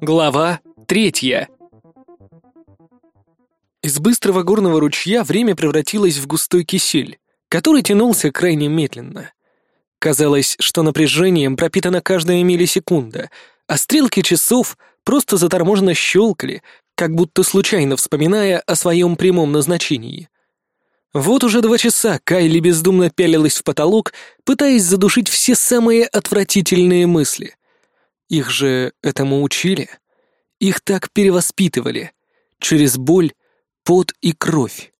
Глава третья. Из быстрого горного ручья время превратилось в густой кисель, который тянулся крайне медленно. Казалось, что напряжением пропитана каждая миллисекунда, а стрелки часов просто заторможенно щелкали, как будто случайно вспоминая о своем прямом назначении. Вот уже два часа Кайли бездумно пялилась в потолок, пытаясь задушить все самые отвратительные мысли. Их же этому учили. Их так перевоспитывали. Через боль, пот и кровь.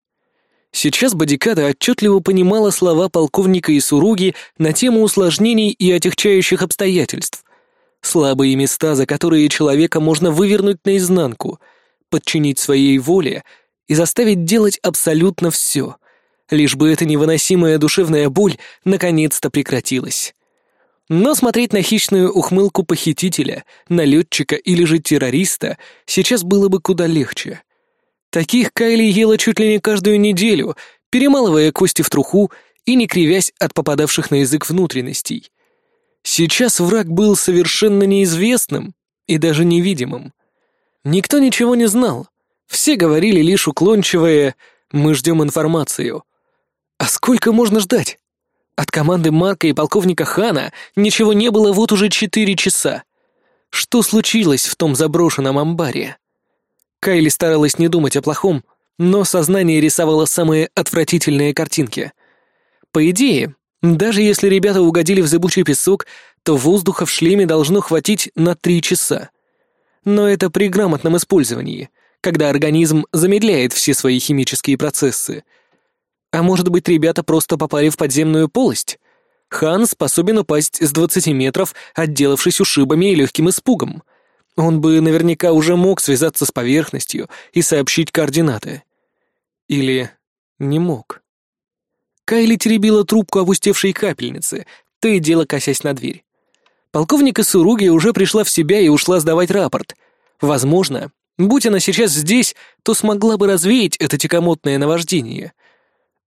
Сейчас Бодикада отчетливо понимала слова полковника и Суруги на тему усложнений и отягчающих обстоятельств. Слабые места, за которые человека можно вывернуть наизнанку, подчинить своей воле и заставить делать абсолютно все — лишь бы эта невыносимая душевная боль наконец-то прекратилась. Но смотреть на хищную ухмылку похитителя, налетчика или же террориста сейчас было бы куда легче. Таких Кайли ела чуть ли не каждую неделю, перемалывая кости в труху и не кривясь от попадавших на язык внутренностей. Сейчас враг был совершенно неизвестным и даже невидимым. Никто ничего не знал. Все говорили лишь уклончивое «мы ждем информацию», а сколько можно ждать? От команды Марка и полковника Хана ничего не было вот уже четыре часа. Что случилось в том заброшенном амбаре? Кайли старалась не думать о плохом, но сознание рисовало самые отвратительные картинки. По идее, даже если ребята угодили в зыбучий песок, то воздуха в шлеме должно хватить на три часа. Но это при грамотном использовании, когда организм замедляет все свои химические процессы — а может быть, ребята просто попали в подземную полость? Хан способен упасть с 20 метров, отделавшись ушибами и легким испугом. Он бы наверняка уже мог связаться с поверхностью и сообщить координаты. Или не мог. Кайли теребила трубку опустевшей капельницы, то и дело косясь на дверь. Полковник Исуруги уже пришла в себя и ушла сдавать рапорт. Возможно, будь она сейчас здесь, то смогла бы развеять это текомотное наваждение —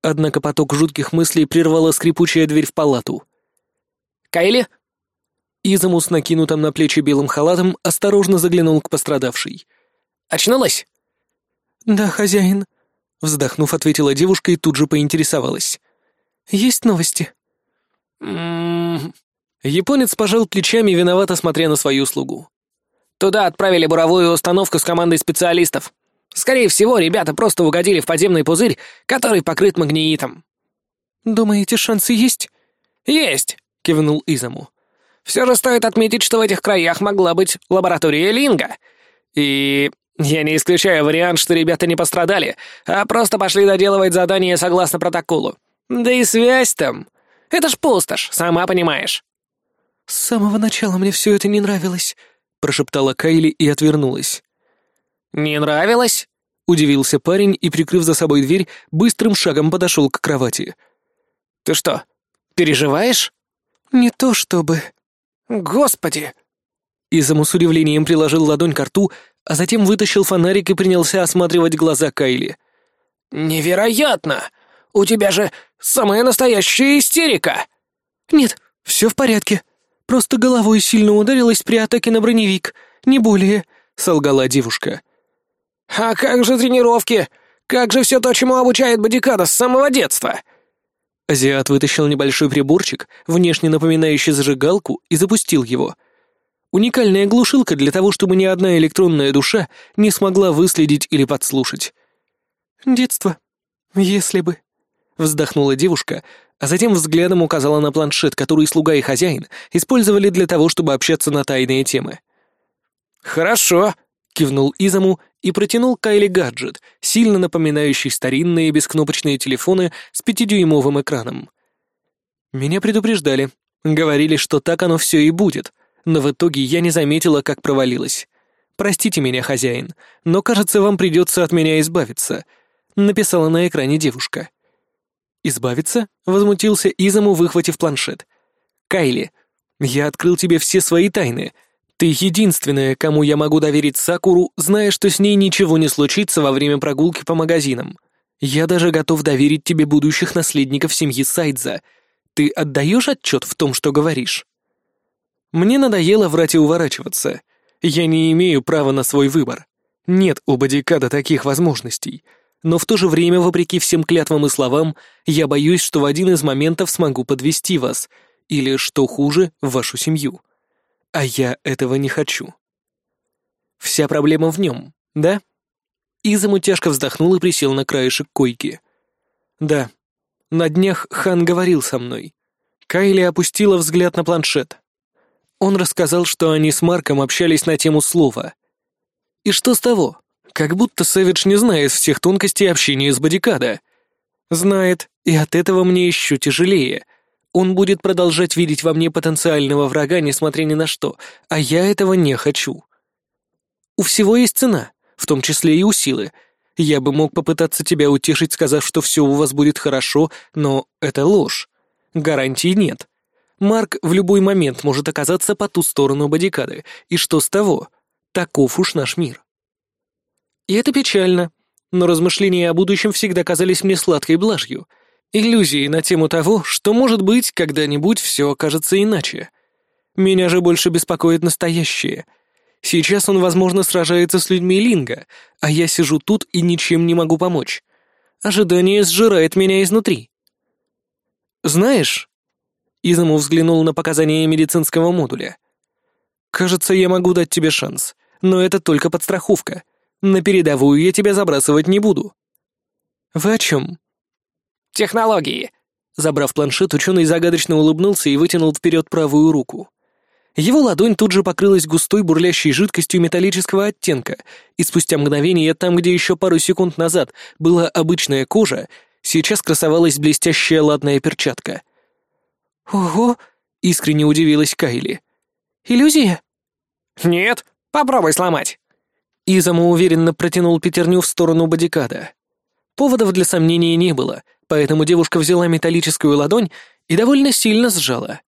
Однако поток жутких мыслей прервала скрипучая дверь в палату. «Кайли?» Изаму с накинутым на плечи белым халатом осторожно заглянул к пострадавшей. «Очнулась?» «Да, хозяин», — вздохнув, ответила девушка и тут же поинтересовалась. «Есть новости?» «М-м-м...» Японец пожал плечами, виновато смотря на свою слугу. «Туда отправили буровую установку с командой специалистов. Скорее всего, ребята просто угодили в подземный пузырь, который покрыт магниитом». «Думаете, шансы есть?» «Есть», — кивнул Изаму. «Все же стоит отметить, что в этих краях могла быть лаборатория Линга. И я не исключаю вариант, что ребята не пострадали, а просто пошли доделывать задание согласно протоколу. Да и связь там. Это ж пустошь, сама понимаешь». «С самого начала мне все это не нравилось», — прошептала Кайли и отвернулась. «Не нравилось?» — удивился парень и, прикрыв за собой дверь, быстрым шагом подошел к кровати. «Ты что, переживаешь?» «Не то чтобы...» «Господи!» Изаму с удивлением приложил ладонь к рту, а затем вытащил фонарик и принялся осматривать глаза Кайли. «Невероятно! У тебя же самая настоящая истерика!» «Нет, все в порядке. Просто головой сильно ударилась при атаке на броневик, не более», — солгала девушка. «А как же тренировки? Как же все то, чему обучает Бодикада с самого детства?» Азиат вытащил небольшой приборчик, внешне напоминающий зажигалку, и запустил его. Уникальная глушилка для того, чтобы ни одна электронная душа не смогла выследить или подслушать. «Детство. Если бы...» — вздохнула девушка, а затем взглядом указала на планшет, который слуга и хозяин использовали для того, чтобы общаться на тайные темы. «Хорошо», — кивнул Изаму и протянул Кайли гаджет, сильно напоминающий старинные бескнопочные телефоны с пятидюймовым экраном. Меня предупреждали. Говорили, что так оно все и будет, но в итоге я не заметила, как провалилась. Простите меня, хозяин, но, кажется, вам придется от меня избавиться», — написала на экране девушка. «Избавиться?» — возмутился Изаму, выхватив планшет. «Кайли, я открыл тебе все свои тайны, ты единственная, кому я могу доверить Сакуру, зная, что с ней ничего не случится во время прогулки по магазинам. Я даже готов доверить тебе будущих наследников семьи Сайдза. Ты отдаешь отчет в том, что говоришь?» Мне надоело врать и уворачиваться. Я не имею права на свой выбор. Нет у бодикада таких возможностей. Но в то же время, вопреки всем клятвам и словам, я боюсь, что в один из моментов смогу подвести вас, или, что хуже, вашу семью. А я этого не хочу. Вся проблема в нем, да? Изаму тяжко вздохнул и присел на краешек койки. Да. На днях хан говорил со мной. Кайли опустила взгляд на планшет. Он рассказал, что они с Марком общались на тему слова. И что с того? Как будто Сэвидж не знает всех тонкостей общения с бодикада. Знает, и от этого мне еще тяжелее. Он будет продолжать видеть во мне потенциального врага, несмотря ни на что, а я этого не хочу. У всего есть цена, в том числе и у силы. Я бы мог попытаться тебя утешить, сказав, что все у вас будет хорошо, но это ложь. Гарантий нет. Марк в любой момент может оказаться по ту сторону бодикады, и что с того? Таков уж наш мир. И это печально, но размышления о будущем всегда казались мне сладкой блажью, иллюзией на тему того, что, может быть, когда-нибудь все окажется иначе. Меня же больше беспокоит настоящее. Сейчас он, возможно, сражается с людьми Линга, а я сижу тут и ничем не могу помочь. Ожидание сжирает меня изнутри. Знаешь, Изаму взглянул на показания медицинского модуля. «Кажется, я могу дать тебе шанс, но это только подстраховка. На передовую я тебя забрасывать не буду». «Вы о чем?» «Технологии». Забрав планшет, ученый загадочно улыбнулся и вытянул вперед правую руку. Его ладонь тут же покрылась густой бурлящей жидкостью металлического оттенка, и спустя мгновение там, где еще пару секунд назад была обычная кожа, сейчас красовалась блестящая ладная перчатка — «Ого!» — искренне удивилась Кайли. «Иллюзия?» «Нет, попробуй сломать». Изаму уверенно протянул пятерню в сторону бодикада. Поводов для сомнения не было, поэтому девушка взяла металлическую ладонь и довольно сильно сжала.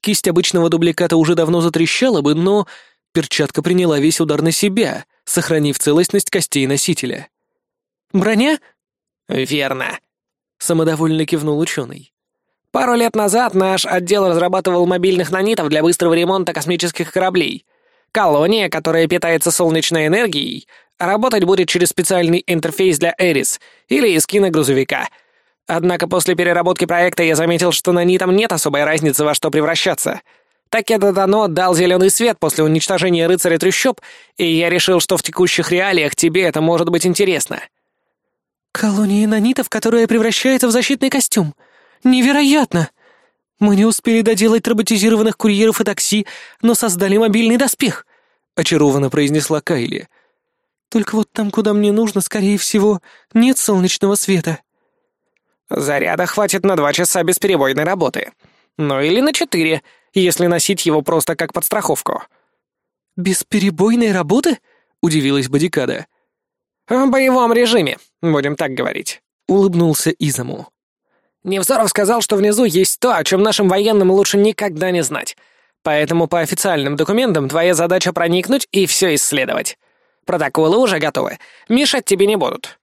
Кисть обычного дубликата уже давно затрещала бы, но перчатка приняла весь удар на себя, сохранив целостность костей носителя. «Броня?» «Верно», — самодовольно кивнул ученый. Пару лет назад наш отдел разрабатывал мобильных нанитов для быстрого ремонта космических кораблей. Колония, которая питается солнечной энергией, работать будет через специальный интерфейс для Эрис или эскина грузовика. Однако после переработки проекта я заметил, что нанитам нет особой разницы во что превращаться. Так это дано дал зеленый свет после уничтожения рыцаря трущоб, и я решил, что в текущих реалиях тебе это может быть интересно. «Колония нанитов, которая превращается в защитный костюм», Невероятно! Мы не успели доделать роботизированных курьеров и такси, но создали мобильный доспех», — очарованно произнесла Кайли. «Только вот там, куда мне нужно, скорее всего, нет солнечного света». «Заряда хватит на два часа бесперебойной работы. Ну или на четыре, если носить его просто как подстраховку». «Бесперебойной работы?» — удивилась Бодикада. «В боевом режиме, будем так говорить», — улыбнулся Изаму. Невзоров сказал, что внизу есть то, о чем нашим военным лучше никогда не знать. Поэтому по официальным документам твоя задача проникнуть и все исследовать. Протоколы уже готовы. Мешать тебе не будут».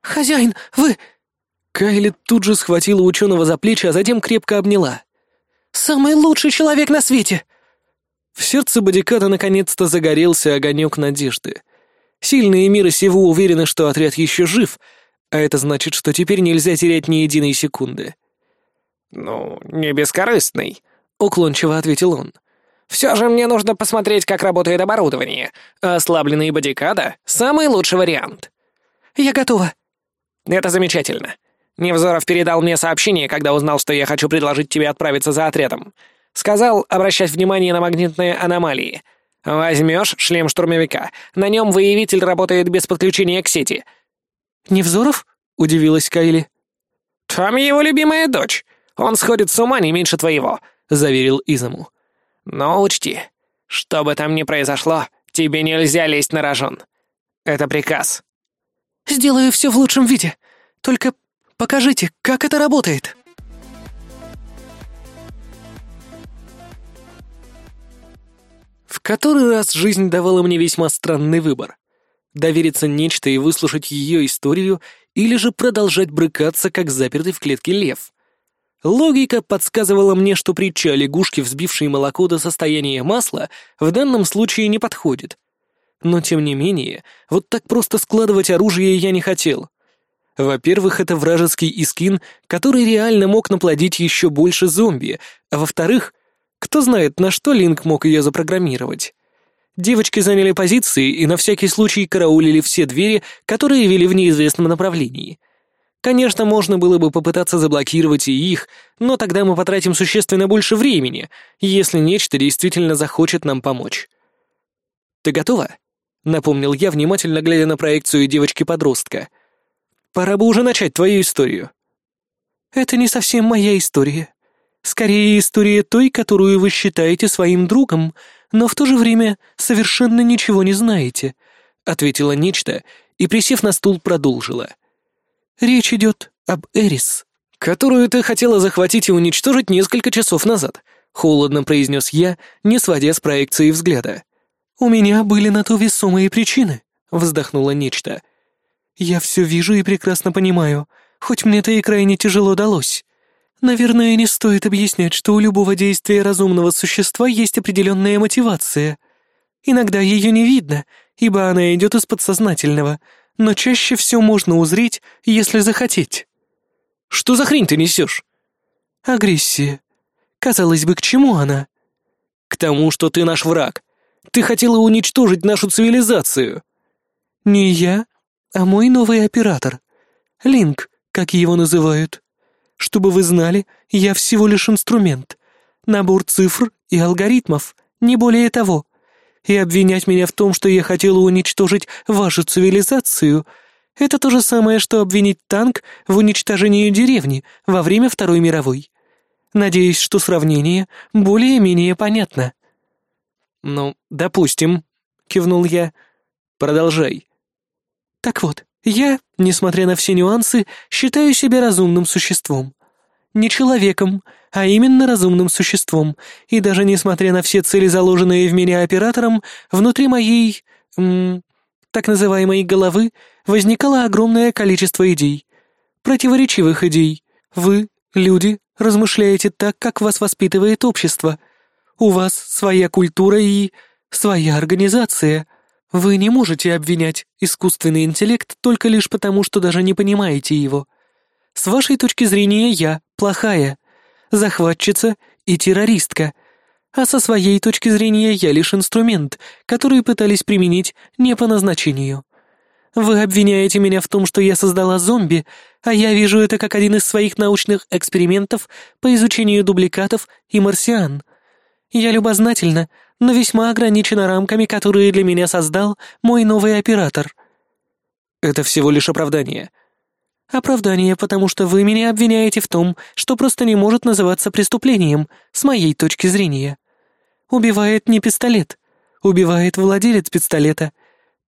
«Хозяин, вы...» Кайли тут же схватила ученого за плечи, а затем крепко обняла. «Самый лучший человек на свете!» В сердце Бодиката наконец-то загорелся огонек надежды. Сильные миры сего уверены, что отряд еще жив — а это значит, что теперь нельзя терять ни единой секунды. «Ну, не бескорыстный», — уклончиво ответил он. «Все же мне нужно посмотреть, как работает оборудование. Ослабленный бодикада — самый лучший вариант». «Я готова». «Это замечательно. Невзоров передал мне сообщение, когда узнал, что я хочу предложить тебе отправиться за отрядом. Сказал обращать внимание на магнитные аномалии. Возьмешь шлем штурмовика. На нем выявитель работает без подключения к сети — «Невзоров?» — удивилась Кайли. «Там его любимая дочь. Он сходит с ума не меньше твоего», — заверил Изаму. «Но учти, что бы там ни произошло, тебе нельзя лезть на рожон. Это приказ». «Сделаю все в лучшем виде. Только покажите, как это работает». В который раз жизнь давала мне весьма странный выбор довериться нечто и выслушать ее историю, или же продолжать брыкаться, как запертый в клетке лев. Логика подсказывала мне, что притча о лягушке, взбившей молоко до состояния масла, в данном случае не подходит. Но, тем не менее, вот так просто складывать оружие я не хотел. Во-первых, это вражеский искин, который реально мог наплодить еще больше зомби, а во-вторых, кто знает, на что Линк мог ее запрограммировать. Девочки заняли позиции и на всякий случай караулили все двери, которые вели в неизвестном направлении — Конечно, можно было бы попытаться заблокировать и их, но тогда мы потратим существенно больше времени, если нечто действительно захочет нам помочь. «Ты готова?» — напомнил я, внимательно глядя на проекцию девочки-подростка. «Пора бы уже начать твою историю». «Это не совсем моя история. Скорее, история той, которую вы считаете своим другом, но в то же время совершенно ничего не знаете», — ответила нечто и, присев на стул, продолжила. Речь идет об Эрис, которую ты хотела захватить и уничтожить несколько часов назад, холодно произнес я, не сводя с проекции взгляда. У меня были на то весомые причины, вздохнула нечто. Я все вижу и прекрасно понимаю, хоть мне это и крайне тяжело далось. Наверное, не стоит объяснять, что у любого действия разумного существа есть определенная мотивация. Иногда ее не видно, ибо она идет из подсознательного — но чаще все можно узреть, если захотеть. Что за хрень ты несешь? Агрессия. Казалось бы, к чему она? К тому, что ты наш враг. Ты хотела уничтожить нашу цивилизацию. Не я, а мой новый оператор. Линк, как его называют. Чтобы вы знали, я всего лишь инструмент. Набор цифр и алгоритмов, не более того и обвинять меня в том, что я хотела уничтожить вашу цивилизацию, это то же самое, что обвинить танк в уничтожении деревни во время Второй мировой. Надеюсь, что сравнение более-менее понятно». «Ну, допустим», — кивнул я. «Продолжай». «Так вот, я, несмотря на все нюансы, считаю себя разумным существом. Не человеком, а именно разумным существом, и даже несмотря на все цели, заложенные в меня оператором, внутри моей... М, так называемой головы возникало огромное количество идей. Противоречивых идей. Вы, люди, размышляете так, как вас воспитывает общество. У вас своя культура и... своя организация. Вы не можете обвинять искусственный интеллект только лишь потому, что даже не понимаете его. С вашей точки зрения я плохая, захватчица и террористка, а со своей точки зрения я лишь инструмент, который пытались применить не по назначению. Вы обвиняете меня в том, что я создала зомби, а я вижу это как один из своих научных экспериментов по изучению дубликатов и марсиан. Я любознательна, но весьма ограничена рамками, которые для меня создал мой новый оператор. Это всего лишь оправдание. Оправдание, потому что вы меня обвиняете в том, что просто не может называться преступлением, с моей точки зрения. Убивает не пистолет. Убивает владелец пистолета.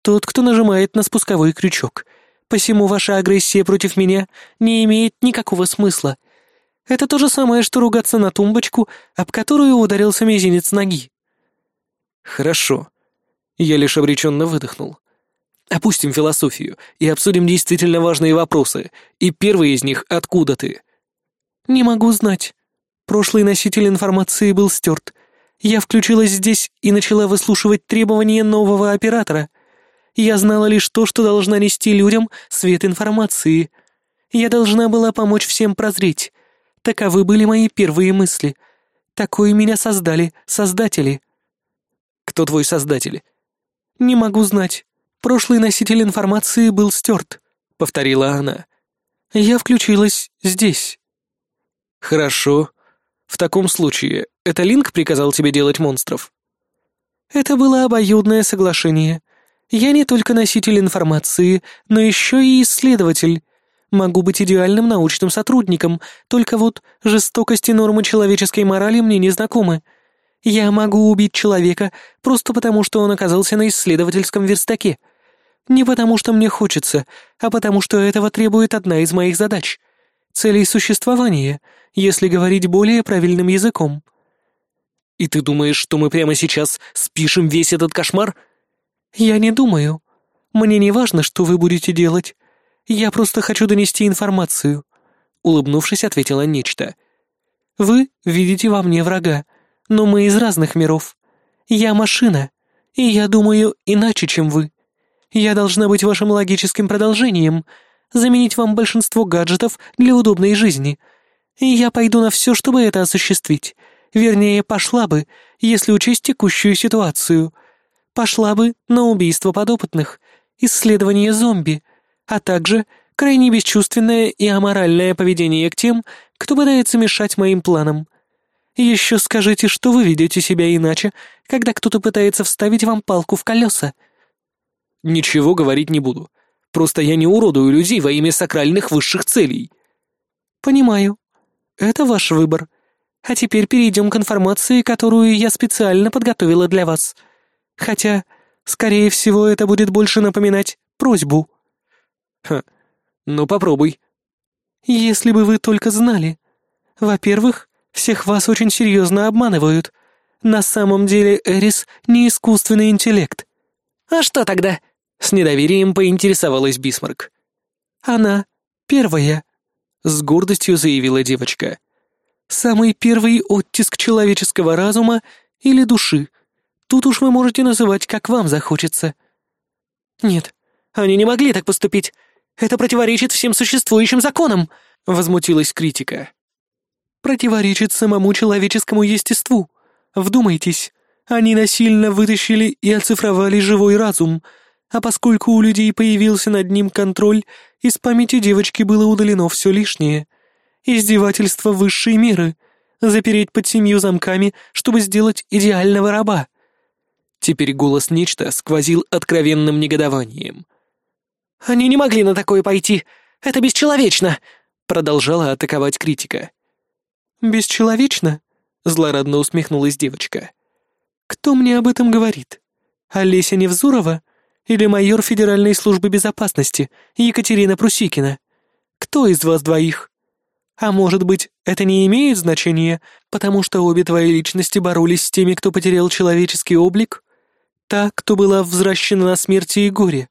Тот, кто нажимает на спусковой крючок. Посему ваша агрессия против меня не имеет никакого смысла. Это то же самое, что ругаться на тумбочку, об которую ударился мизинец ноги. Хорошо. Я лишь обреченно выдохнул. Опустим философию и обсудим действительно важные вопросы. И первый из них — откуда ты? Не могу знать. Прошлый носитель информации был стерт. Я включилась здесь и начала выслушивать требования нового оператора. Я знала лишь то, что должна нести людям свет информации. Я должна была помочь всем прозреть. Таковы были мои первые мысли. Такое меня создали создатели. Кто твой создатель? Не могу знать. Прошлый носитель информации был стерт», — повторила она. «Я включилась здесь». «Хорошо. В таком случае, это Линк приказал тебе делать монстров?» «Это было обоюдное соглашение. Я не только носитель информации, но еще и исследователь. Могу быть идеальным научным сотрудником, только вот жестокость и нормы человеческой морали мне не знакомы. Я могу убить человека просто потому, что он оказался на исследовательском верстаке. Не потому, что мне хочется, а потому, что этого требует одна из моих задач — целей существования, если говорить более правильным языком. И ты думаешь, что мы прямо сейчас спишем весь этот кошмар? Я не думаю. Мне не важно, что вы будете делать. Я просто хочу донести информацию. Улыбнувшись, ответила нечто. Вы видите во мне врага, но мы из разных миров. Я машина, и я думаю иначе, чем вы. Я должна быть вашим логическим продолжением, заменить вам большинство гаджетов для удобной жизни. И я пойду на все, чтобы это осуществить. Вернее, пошла бы, если учесть текущую ситуацию. Пошла бы на убийство подопытных, исследование зомби, а также крайне бесчувственное и аморальное поведение к тем, кто пытается мешать моим планам. Еще скажите, что вы ведете себя иначе, когда кто-то пытается вставить вам палку в колеса. Ничего говорить не буду. Просто я не уродую людей во имя сакральных высших целей. Понимаю. Это ваш выбор. А теперь перейдем к информации, которую я специально подготовила для вас. Хотя, скорее всего, это будет больше напоминать просьбу. Ха, ну попробуй. Если бы вы только знали. Во-первых, всех вас очень серьезно обманывают. На самом деле Эрис не искусственный интеллект. А что тогда? С недоверием поинтересовалась Бисмарк. Она первая, с гордостью заявила девочка. Самый первый оттиск человеческого разума или души. Тут уж вы можете называть, как вам захочется. Нет, они не могли так поступить. Это противоречит всем существующим законам, возмутилась критика. Противоречит самому человеческому естеству. Вдумайтесь, они насильно вытащили и оцифровали живой разум, а поскольку у людей появился над ним контроль, из памяти девочки было удалено все лишнее. Издевательство высшей меры. Запереть под семью замками, чтобы сделать идеального раба. Теперь голос нечто сквозил откровенным негодованием. «Они не могли на такое пойти! Это бесчеловечно!» Продолжала атаковать критика. «Бесчеловечно?» — злорадно усмехнулась девочка. «Кто мне об этом говорит? Олеся Невзурова или майор Федеральной службы безопасности Екатерина Прусикина? Кто из вас двоих? А может быть, это не имеет значения, потому что обе твои личности боролись с теми, кто потерял человеческий облик? Та, кто была взращена на смерти и горе.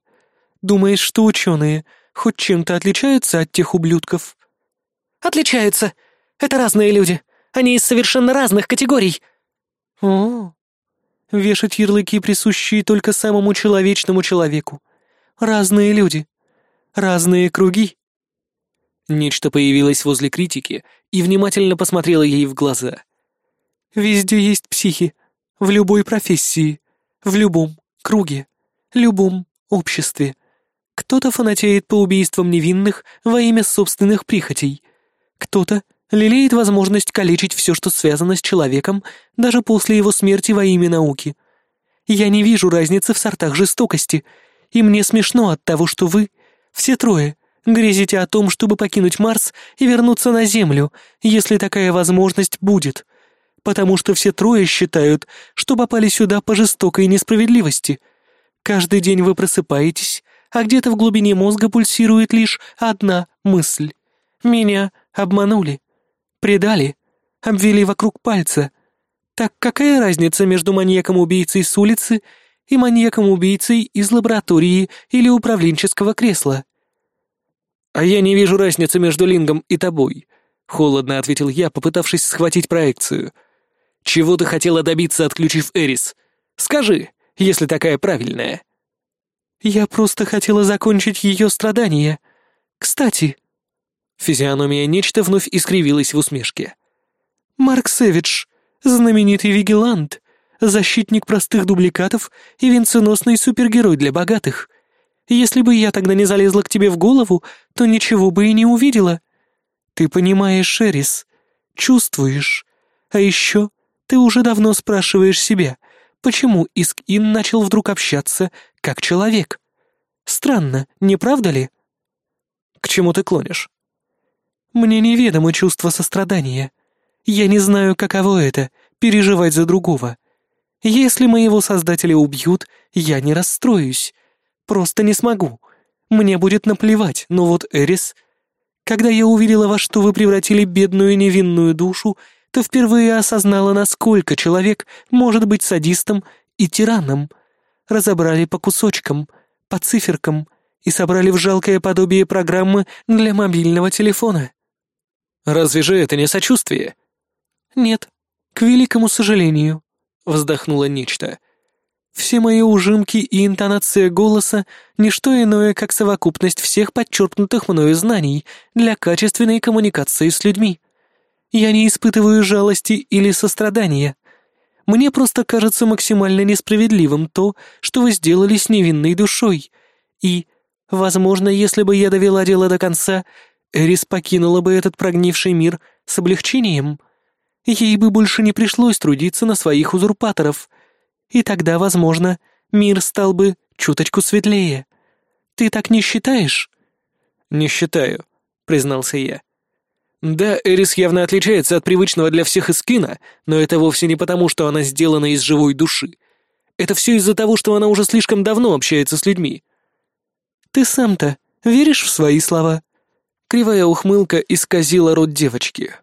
Думаешь, что ученые хоть чем-то отличаются от тех ублюдков?» «Отличаются. Это разные люди. Они из совершенно разных категорий». «О, вешать ярлыки, присущие только самому человечному человеку. Разные люди. Разные круги». Нечто появилось возле критики и внимательно посмотрело ей в глаза. «Везде есть психи. В любой профессии. В любом круге. Любом обществе. Кто-то фанатеет по убийствам невинных во имя собственных прихотей. Кто-то лелеет возможность калечить все, что связано с человеком, даже после его смерти во имя науки. Я не вижу разницы в сортах жестокости, и мне смешно от того, что вы, все трое, грезите о том, чтобы покинуть Марс и вернуться на Землю, если такая возможность будет, потому что все трое считают, что попали сюда по жестокой несправедливости. Каждый день вы просыпаетесь, а где-то в глубине мозга пульсирует лишь одна мысль. Меня обманули. Предали, обвели вокруг пальца. Так какая разница между маньяком-убийцей с улицы и маньяком-убийцей из лаборатории или управленческого кресла? «А я не вижу разницы между Лингом и тобой», — холодно ответил я, попытавшись схватить проекцию. «Чего ты хотела добиться, отключив Эрис? Скажи, если такая правильная». «Я просто хотела закончить ее страдания. Кстати...» Физиономия нечто вновь искривилась в усмешке. «Марк Сэвидж, знаменитый вигилант, защитник простых дубликатов и венценосный супергерой для богатых. Если бы я тогда не залезла к тебе в голову, то ничего бы и не увидела. Ты понимаешь, Шерис, чувствуешь. А еще ты уже давно спрашиваешь себя, почему Иск-Ин начал вдруг общаться как человек. Странно, не правда ли?» «К чему ты клонишь?» Мне неведомо чувство сострадания. Я не знаю, каково это — переживать за другого. Если моего создателя убьют, я не расстроюсь. Просто не смогу. Мне будет наплевать, но вот Эрис... Когда я увидела, во что вы превратили бедную невинную душу, то впервые осознала, насколько человек может быть садистом и тираном. Разобрали по кусочкам, по циферкам и собрали в жалкое подобие программы для мобильного телефона. Разве же это не сочувствие? «Нет, к великому сожалению», — вздохнула нечто. «Все мои ужимки и интонация голоса — ничто иное, как совокупность всех подчеркнутых мною знаний для качественной коммуникации с людьми. Я не испытываю жалости или сострадания. Мне просто кажется максимально несправедливым то, что вы сделали с невинной душой. И, возможно, если бы я довела дело до конца, Эрис покинула бы этот прогнивший мир с облегчением. Ей бы больше не пришлось трудиться на своих узурпаторов. И тогда, возможно, мир стал бы чуточку светлее. Ты так не считаешь? Не считаю, признался я. Да, Эрис явно отличается от привычного для всех эскина, но это вовсе не потому, что она сделана из живой души. Это все из-за того, что она уже слишком давно общается с людьми. Ты сам-то веришь в свои слова? Кривая ухмылка исказила рот девочки.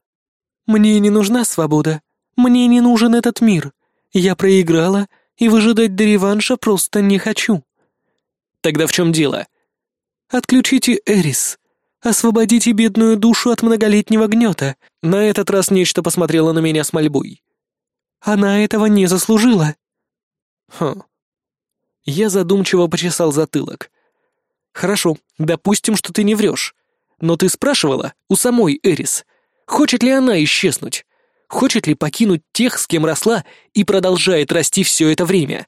«Мне не нужна свобода. Мне не нужен этот мир. Я проиграла, и выжидать до реванша просто не хочу». «Тогда в чем дело?» «Отключите Эрис. Освободите бедную душу от многолетнего гнета». На этот раз нечто посмотрело на меня с мольбой. «Она этого не заслужила». «Хм». Я задумчиво почесал затылок. «Хорошо, допустим, что ты не врешь. Но ты спрашивала у самой Эрис, хочет ли она исчезнуть? Хочет ли покинуть тех, с кем росла и продолжает расти все это время?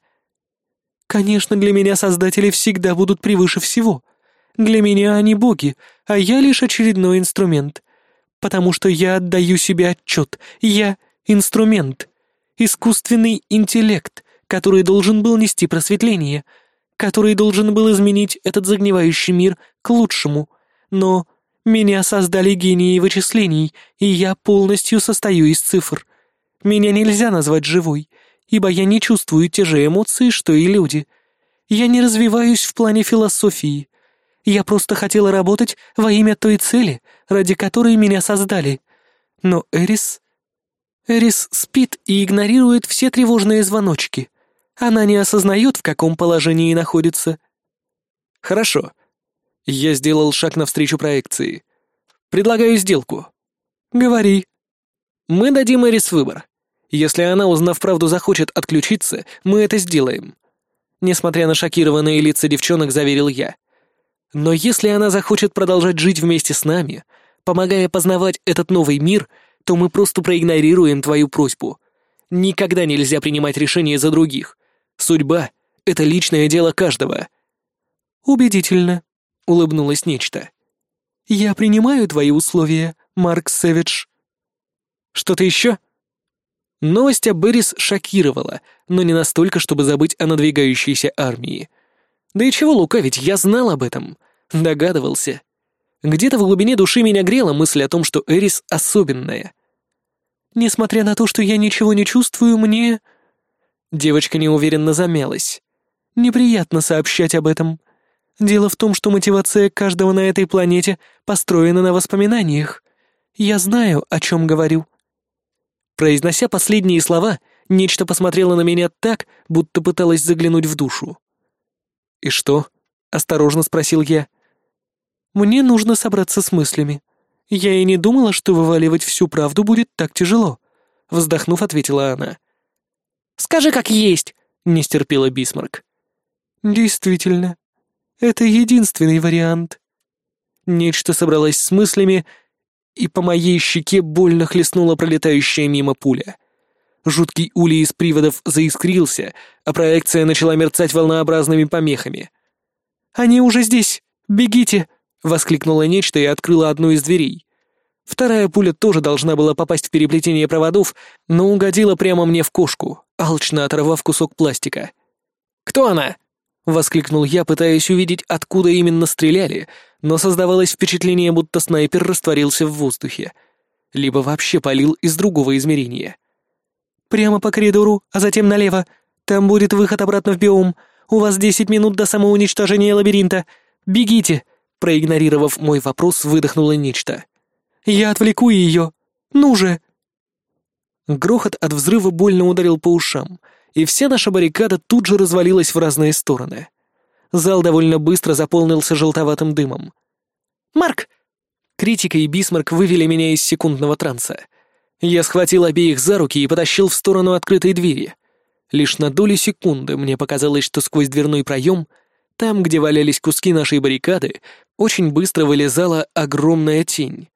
Конечно, для меня создатели всегда будут превыше всего. Для меня они боги, а я лишь очередной инструмент. Потому что я отдаю себе отчет. Я — инструмент. Искусственный интеллект, который должен был нести просветление, который должен был изменить этот загнивающий мир к лучшему. Но меня создали гении вычислений, и я полностью состою из цифр. Меня нельзя назвать живой, ибо я не чувствую те же эмоции, что и люди. Я не развиваюсь в плане философии. Я просто хотела работать во имя той цели, ради которой меня создали. Но Эрис... Эрис спит и игнорирует все тревожные звоночки. Она не осознает, в каком положении находится. Хорошо. Я сделал шаг навстречу проекции. Предлагаю сделку. Говори. Мы дадим Эрис выбор. Если она, узнав правду, захочет отключиться, мы это сделаем. Несмотря на шокированные лица девчонок, заверил я. Но если она захочет продолжать жить вместе с нами, помогая познавать этот новый мир, то мы просто проигнорируем твою просьбу. Никогда нельзя принимать решения за других. Судьба — это личное дело каждого. Убедительно улыбнулось нечто. «Я принимаю твои условия, Марк Сэвидж». «Что-то еще?» Новость о Беррис шокировала, но не настолько, чтобы забыть о надвигающейся армии. Да и чего лукавить, я знал об этом. Догадывался. Где-то в глубине души меня грела мысль о том, что Эрис особенная. Несмотря на то, что я ничего не чувствую, мне... Девочка неуверенно замялась. Неприятно сообщать об этом. Дело в том, что мотивация каждого на этой планете построена на воспоминаниях. Я знаю, о чем говорю». Произнося последние слова, нечто посмотрело на меня так, будто пыталось заглянуть в душу. «И что?» — осторожно спросил я. «Мне нужно собраться с мыслями. Я и не думала, что вываливать всю правду будет так тяжело», — вздохнув, ответила она. «Скажи, как есть», — не стерпела Бисмарк. «Действительно, это единственный вариант. Нечто собралось с мыслями, и по моей щеке больно хлестнула пролетающая мимо пуля. Жуткий улей из приводов заискрился, а проекция начала мерцать волнообразными помехами. «Они уже здесь! Бегите!» — воскликнуло нечто и открыло одну из дверей. Вторая пуля тоже должна была попасть в переплетение проводов, но угодила прямо мне в кошку, алчно оторвав кусок пластика. «Кто она?» — воскликнул я, пытаясь увидеть, откуда именно стреляли, но создавалось впечатление, будто снайпер растворился в воздухе. Либо вообще палил из другого измерения. «Прямо по коридору, а затем налево. Там будет выход обратно в биом. У вас десять минут до самоуничтожения лабиринта. Бегите!» Проигнорировав мой вопрос, выдохнуло нечто. «Я отвлеку ее. Ну же!» Грохот от взрыва больно ударил по ушам — и вся наша баррикада тут же развалилась в разные стороны. Зал довольно быстро заполнился желтоватым дымом. «Марк!» Критика и Бисмарк вывели меня из секундного транса. Я схватил обеих за руки и потащил в сторону открытой двери. Лишь на долю секунды мне показалось, что сквозь дверной проем, там, где валялись куски нашей баррикады, очень быстро вылезала огромная тень.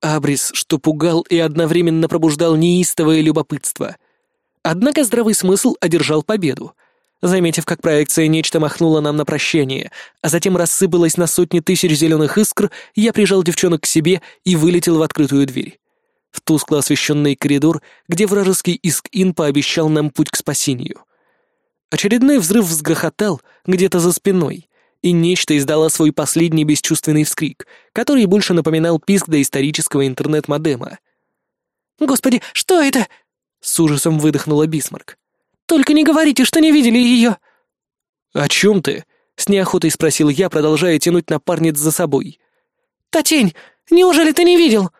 Абрис, что пугал и одновременно пробуждал неистовое любопытство. Однако здравый смысл одержал победу — Заметив, как проекция нечто махнула нам на прощание, а затем рассыпалась на сотни тысяч зеленых искр, я прижал девчонок к себе и вылетел в открытую дверь. В тускло освещенный коридор, где вражеский Иск-Ин пообещал нам путь к спасению. Очередной взрыв взгрохотал где-то за спиной, и нечто издало свой последний бесчувственный вскрик, который больше напоминал писк доисторического интернет-модема. «Господи, что это?» — с ужасом выдохнула Бисмарк. Только не говорите, что не видели ее!» «О чем ты?» — с неохотой спросил я, продолжая тянуть напарниц за собой. «Та тень! Неужели ты не видел?»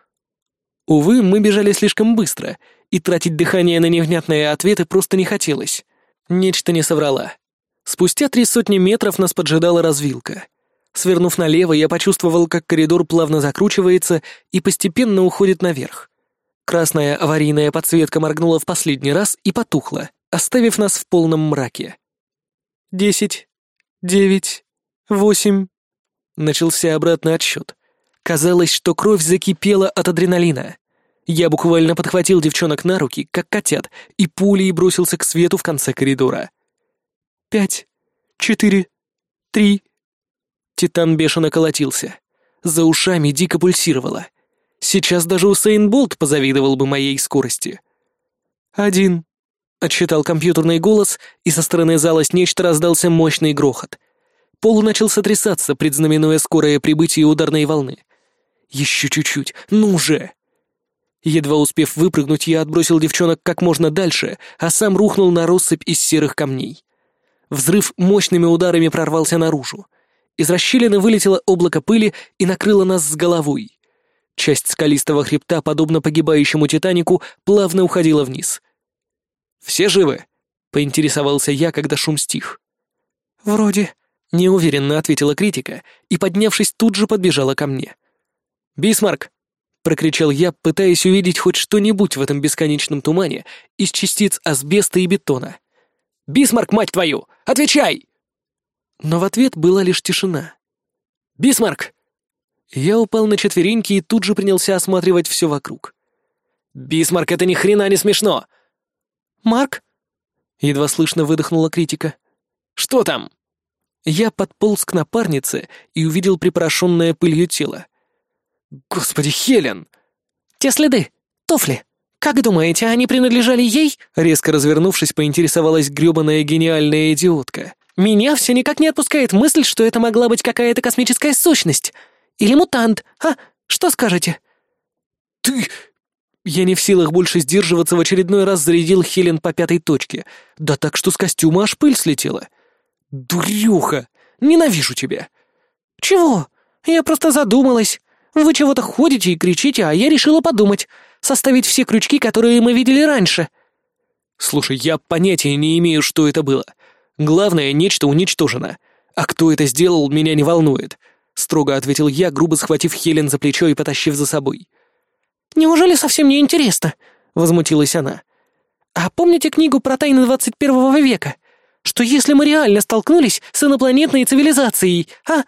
Увы, мы бежали слишком быстро, и тратить дыхание на невнятные ответы просто не хотелось. Нечто не соврала. Спустя три сотни метров нас поджидала развилка. Свернув налево, я почувствовал, как коридор плавно закручивается и постепенно уходит наверх. Красная аварийная подсветка моргнула в последний раз и потухла оставив нас в полном мраке. «Десять, девять, восемь...» Начался обратный отсчет. Казалось, что кровь закипела от адреналина. Я буквально подхватил девчонок на руки, как котят, и пулей бросился к свету в конце коридора. «Пять, четыре, три...» Титан бешено колотился. За ушами дико пульсировало. Сейчас даже Усейн Болт позавидовал бы моей скорости. «Один, Отсчитал компьютерный голос, и со стороны зала с нечто раздался мощный грохот. Пол начал сотрясаться, предзнаменуя скорое прибытие ударной волны. Еще чуть-чуть, ну же! Едва успев выпрыгнуть, я отбросил девчонок как можно дальше, а сам рухнул на россыпь из серых камней. Взрыв мощными ударами прорвался наружу. Из расщелины вылетело облако пыли и накрыло нас с головой. Часть скалистого хребта, подобно погибающему Титанику, плавно уходила вниз. Все живы?» — поинтересовался я, когда шум стих. «Вроде», — неуверенно ответила критика и, поднявшись, тут же подбежала ко мне. «Бисмарк!» — прокричал я, пытаясь увидеть хоть что-нибудь в этом бесконечном тумане из частиц асбеста и бетона. «Бисмарк, мать твою! Отвечай!» Но в ответ была лишь тишина. «Бисмарк!» Я упал на четвереньки и тут же принялся осматривать все вокруг. «Бисмарк, это ни хрена не смешно! «Марк?» — едва слышно выдохнула критика. «Что там?» Я подполз к напарнице и увидел припорошенное пылью тело. «Господи, Хелен!» «Те следы! Туфли! Как думаете, они принадлежали ей?» Резко развернувшись, поинтересовалась грёбаная гениальная идиотка. «Меня все никак не отпускает мысль, что это могла быть какая-то космическая сущность. Или мутант. А, что скажете?» «Ты... Я не в силах больше сдерживаться, в очередной раз зарядил Хелен по пятой точке. Да так, что с костюма аж пыль слетела. Дурюха! Ненавижу тебя! Чего? Я просто задумалась. Вы чего-то ходите и кричите, а я решила подумать. Составить все крючки, которые мы видели раньше. Слушай, я понятия не имею, что это было. Главное, нечто уничтожено. А кто это сделал, меня не волнует. Строго ответил я, грубо схватив Хелен за плечо и потащив за собой. Неужели совсем не интересно?» — возмутилась она. «А помните книгу про тайны 21 века? Что если мы реально столкнулись с инопланетной цивилизацией, а...»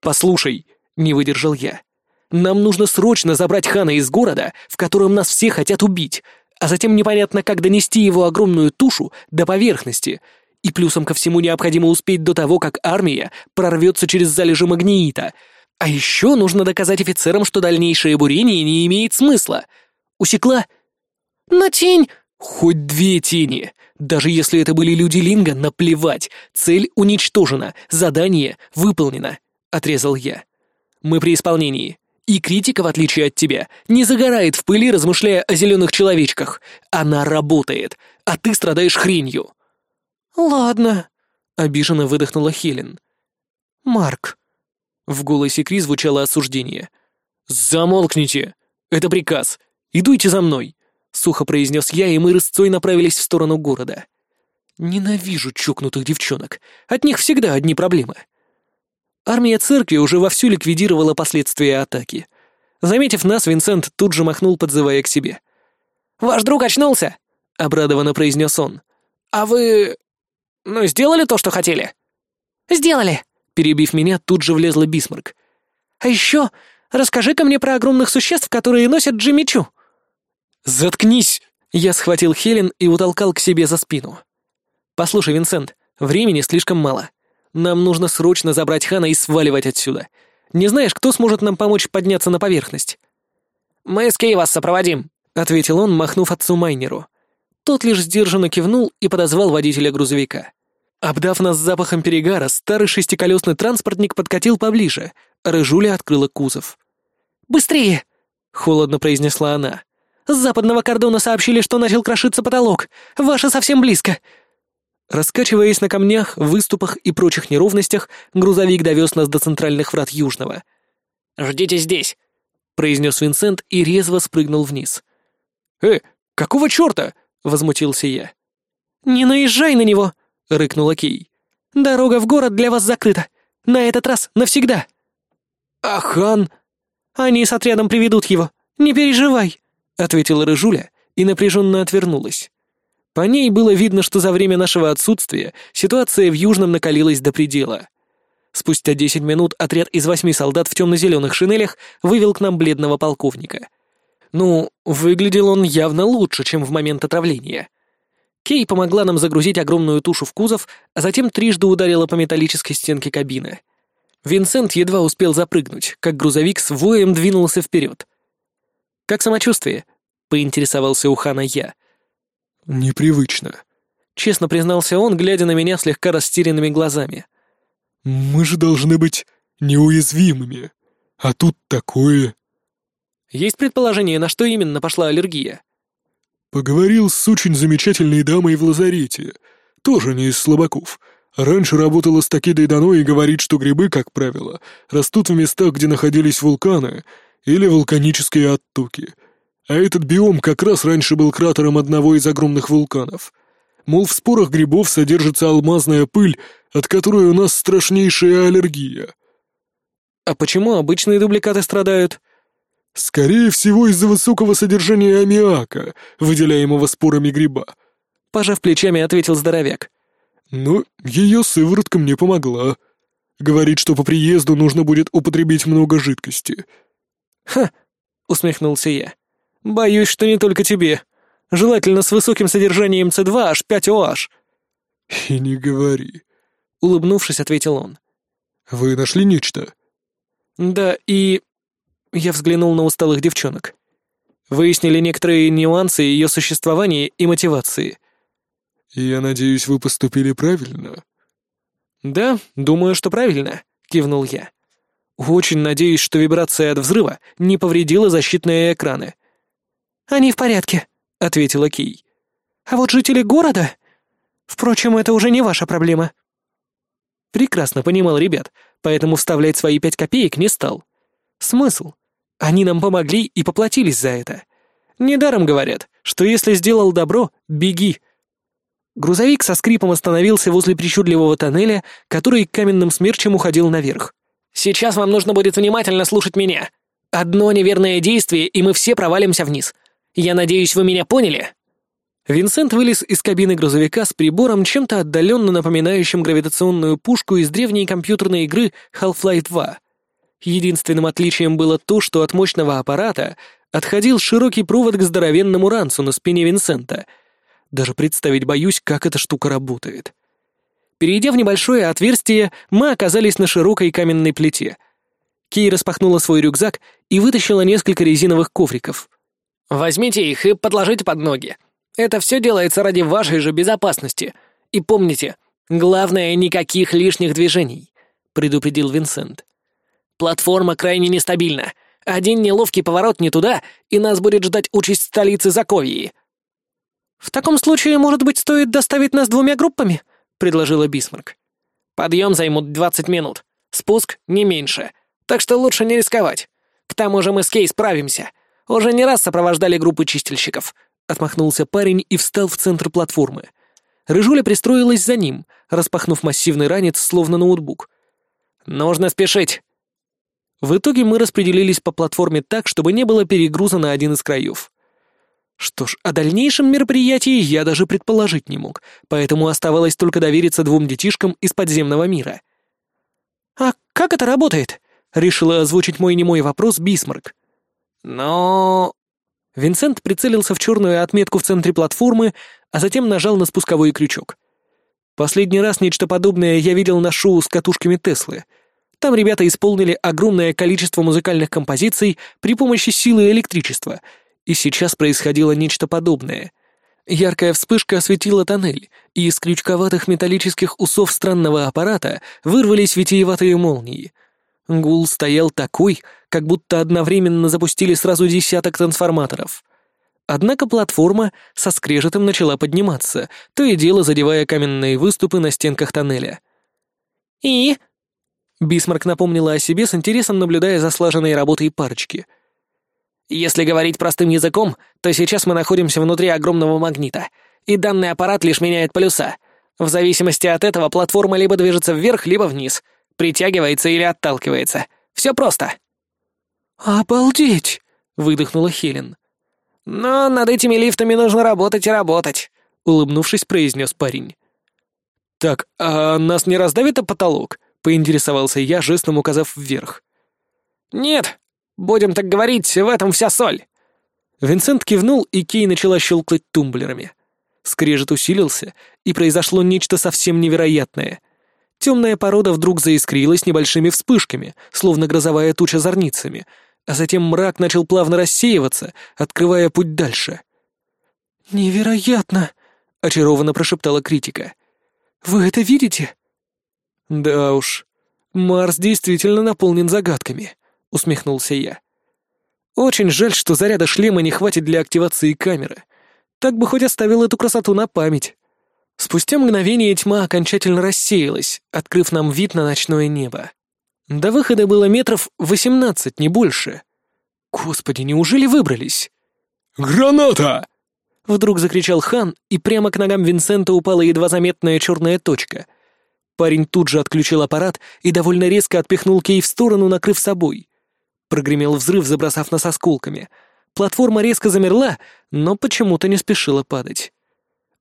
«Послушай», — не выдержал я, — «нам нужно срочно забрать Хана из города, в котором нас все хотят убить, а затем непонятно, как донести его огромную тушу до поверхности, и плюсом ко всему необходимо успеть до того, как армия прорвется через залежи магниита, а еще нужно доказать офицерам, что дальнейшее бурение не имеет смысла. Усекла? На тень! Хоть две тени. Даже если это были люди Линга, наплевать. Цель уничтожена, задание выполнено, отрезал я. Мы при исполнении. И критика, в отличие от тебя, не загорает в пыли, размышляя о зеленых человечках. Она работает, а ты страдаешь хренью. Ладно, обиженно выдохнула Хелен. Марк, в голосе Кри звучало осуждение. «Замолкните! Это приказ! Идуйте за мной!» Сухо произнес я, и мы рысцой направились в сторону города. Ненавижу чокнутых девчонок. От них всегда одни проблемы. Армия церкви уже вовсю ликвидировала последствия атаки. Заметив нас, Винсент тут же махнул, подзывая к себе. ваш друг очнулся!» — обрадованно произнес он. «А вы... ну, сделали то, что хотели?» «Сделали!» — перебив меня, тут же влезла Бисмарк. «А еще расскажи-ка мне про огромных существ, которые носят Джимичу!» «Заткнись!» — я схватил Хелен и утолкал к себе за спину. «Послушай, Винсент, времени слишком мало. Нам нужно срочно забрать Хана и сваливать отсюда. Не знаешь, кто сможет нам помочь подняться на поверхность?» «Мы с Кей вас сопроводим», — ответил он, махнув отцу Майнеру. Тот лишь сдержанно кивнул и подозвал водителя грузовика. Обдав нас запахом перегара, старый шестиколесный транспортник подкатил поближе. Рыжуля открыла кузов. «Быстрее!» — холодно произнесла она. «С западного кордона сообщили, что начал крошиться потолок. Ваша совсем близко. Раскачиваясь на камнях, выступах и прочих неровностях, грузовик довез нас до центральных врат Южного. «Ждите здесь», — произнес Винсент и резво спрыгнул вниз. «Э, какого черта?» — возмутился я. «Не наезжай на него!» — рыкнула Кей. «Дорога в город для вас закрыта. На этот раз навсегда». «А хан?» «Они с отрядом приведут его. Не переживай», — ответила Рыжуля и напряженно отвернулась. По ней было видно, что за время нашего отсутствия ситуация в Южном накалилась до предела. Спустя десять минут отряд из восьми солдат в темно-зеленых шинелях вывел к нам бледного полковника. Ну, выглядел он явно лучше, чем в момент отравления. Кей помогла нам загрузить огромную тушу в кузов, а затем трижды ударила по металлической стенке кабины. Винсент едва успел запрыгнуть, как грузовик с воем двинулся вперед. «Как самочувствие?» — поинтересовался у Хана я. «Непривычно», — честно признался он, глядя на меня слегка растерянными глазами. «Мы же должны быть неуязвимыми, а тут такое...» «Есть предположение, на что именно пошла аллергия?» «Поговорил с очень замечательной дамой в лазарете, тоже не из слабаков. Раньше работала с Такидой Дано и говорит, что грибы, как правило, растут в местах, где находились вулканы или вулканические оттоки, а этот биом как раз раньше был кратером одного из огромных вулканов. Мол, в спорах грибов содержится алмазная пыль, от которой у нас страшнейшая аллергия. А почему обычные дубликаты страдают? Скорее всего, из-за высокого содержания аммиака, выделяемого спорами гриба. Пожав плечами, ответил здоровяк. Но ее сыворотка мне помогла. Говорит, что по приезду нужно будет употребить много жидкости. «Ха!» — усмехнулся я. «Боюсь, что не только тебе. Желательно с высоким содержанием С2H5OH». «И не говори», — улыбнувшись, ответил он. «Вы нашли нечто?» «Да, и...» Я взглянул на усталых девчонок. Выяснили некоторые нюансы ее существования и мотивации. «Я надеюсь, вы поступили правильно?» «Да, думаю, что правильно», — кивнул я. «Очень надеюсь, что вибрация от взрыва не повредила защитные экраны. «Они в порядке», — ответила Кей. «А вот жители города... Впрочем, это уже не ваша проблема». Прекрасно понимал ребят, поэтому вставлять свои пять копеек не стал. Смысл? Они нам помогли и поплатились за это. Недаром говорят, что если сделал добро, беги. Грузовик со скрипом остановился возле причудливого тоннеля, который каменным смерчем уходил наверх. «Сейчас вам нужно будет внимательно слушать меня. Одно неверное действие, и мы все провалимся вниз. Я надеюсь, вы меня поняли?» Винсент вылез из кабины грузовика с прибором, чем-то отдаленно напоминающим гравитационную пушку из древней компьютерной игры Half-Life 2. Единственным отличием было то, что от мощного аппарата отходил широкий провод к здоровенному ранцу на спине Винсента. Даже представить боюсь, как эта штука работает. Перейдя в небольшое отверстие, мы оказались на широкой каменной плите. Кей распахнула свой рюкзак и вытащила несколько резиновых ковриков — Возьмите их и подложите под ноги. Это все делается ради вашей же безопасности. И помните, главное — никаких лишних движений», — предупредил Винсент. «Платформа крайне нестабильна. Один неловкий поворот не туда, и нас будет ждать участь столицы Заковьи». «В таком случае, может быть, стоит доставить нас двумя группами?» — предложила Бисмарк. «Подъем займут 20 минут. Спуск — не меньше. Так что лучше не рисковать. К тому же мы с Кей справимся. Уже не раз сопровождали группы чистильщиков», — отмахнулся парень и встал в центр платформы. Рыжуля пристроилась за ним, распахнув массивный ранец, словно ноутбук. «Нужно спешить!» В итоге мы распределились по платформе так, чтобы не было перегруза на один из краев. Что ж, о дальнейшем мероприятии я даже предположить не мог, поэтому оставалось только довериться двум детишкам из подземного мира. «А как это работает?» — решила озвучить мой немой вопрос Бисмарк. «Но...» Винсент прицелился в черную отметку в центре платформы, а затем нажал на спусковой крючок. Последний раз нечто подобное я видел на шоу с катушками Теслы. Там ребята исполнили огромное количество музыкальных композиций при помощи силы электричества, и сейчас происходило нечто подобное. Яркая вспышка осветила тоннель, и из крючковатых металлических усов странного аппарата вырвались витиеватые молнии. Гул стоял такой, как будто одновременно запустили сразу десяток трансформаторов. Однако платформа со скрежетом начала подниматься, то и дело задевая каменные выступы на стенках тоннеля. «И?» Бисмарк напомнила о себе с интересом, наблюдая за слаженной работой парочки. «Если говорить простым языком, то сейчас мы находимся внутри огромного магнита, и данный аппарат лишь меняет полюса. В зависимости от этого платформа либо движется вверх, либо вниз, притягивается или отталкивается. Все просто». «Обалдеть!» — выдохнула Хелен. «Но над этими лифтами нужно работать и работать», — улыбнувшись, произнес парень. «Так, а нас не раздавит о потолок?» — поинтересовался я, жестом указав вверх. «Нет, будем так говорить, в этом вся соль». Винсент кивнул, и Кей начала щелкать тумблерами. Скрежет усилился, и произошло нечто совсем невероятное. Темная порода вдруг заискрилась небольшими вспышками, словно грозовая туча зорницами — а затем мрак начал плавно рассеиваться, открывая путь дальше. «Невероятно!» — очарованно прошептала критика. «Вы это видите?» «Да уж, Марс действительно наполнен загадками», — усмехнулся я. «Очень жаль, что заряда шлема не хватит для активации камеры. Так бы хоть оставил эту красоту на память». Спустя мгновение тьма окончательно рассеялась, открыв нам вид на ночное небо. До выхода было метров восемнадцать, не больше. Господи, неужели выбрались? «Граната!» Вдруг закричал хан, и прямо к ногам Винсента упала едва заметная черная точка. Парень тут же отключил аппарат и довольно резко отпихнул Кей в сторону, накрыв собой. Прогремел взрыв, забросав нас осколками. Платформа резко замерла, но почему-то не спешила падать.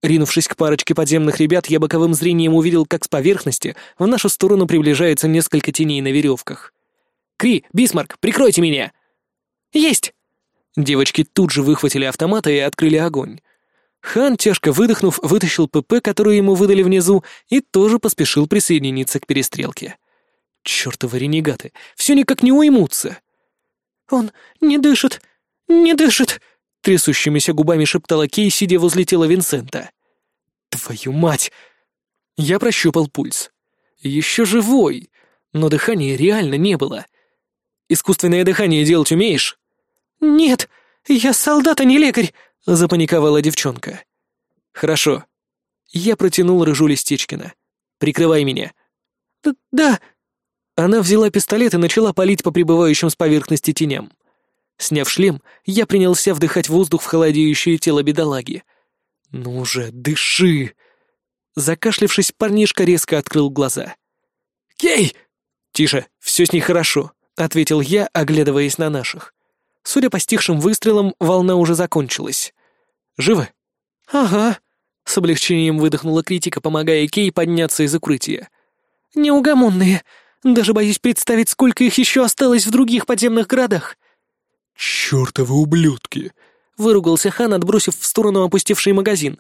Ринувшись к парочке подземных ребят, я боковым зрением увидел, как с поверхности в нашу сторону приближается несколько теней на веревках. «Кри, Бисмарк, прикройте меня!» «Есть!» Девочки тут же выхватили автоматы и открыли огонь. Хан, тяжко выдохнув, вытащил ПП, который ему выдали внизу, и тоже поспешил присоединиться к перестрелке. Чёртовы ренегаты, все никак не уймутся. «Он не дышит, не дышит!» Трясущимися губами шептала Кей, сидя возле тела Винсента. «Твою мать!» Я прощупал пульс. Еще живой, но дыхания реально не было. «Искусственное дыхание делать умеешь?» «Нет, я солдат, а не лекарь!» — запаниковала девчонка. «Хорошо». Я протянул рыжу Стечкина. «Прикрывай меня». Д «Да». Она взяла пистолет и начала палить по прибывающим с поверхности теням. Сняв шлем, я принялся вдыхать воздух в холодеющее тело бедолаги. «Ну же, дыши!» Закашлившись, парнишка резко открыл глаза. «Кей!» «Тише, все с ней хорошо», — ответил я, оглядываясь на наших. Судя по стихшим выстрелам, волна уже закончилась. «Живы?» «Ага», — с облегчением выдохнула критика, помогая Кей подняться из укрытия. «Неугомонные. Даже боюсь представить, сколько их еще осталось в других подземных городах». «Чёртовы ублюдки!» — выругался хан, отбросив в сторону опустевший магазин.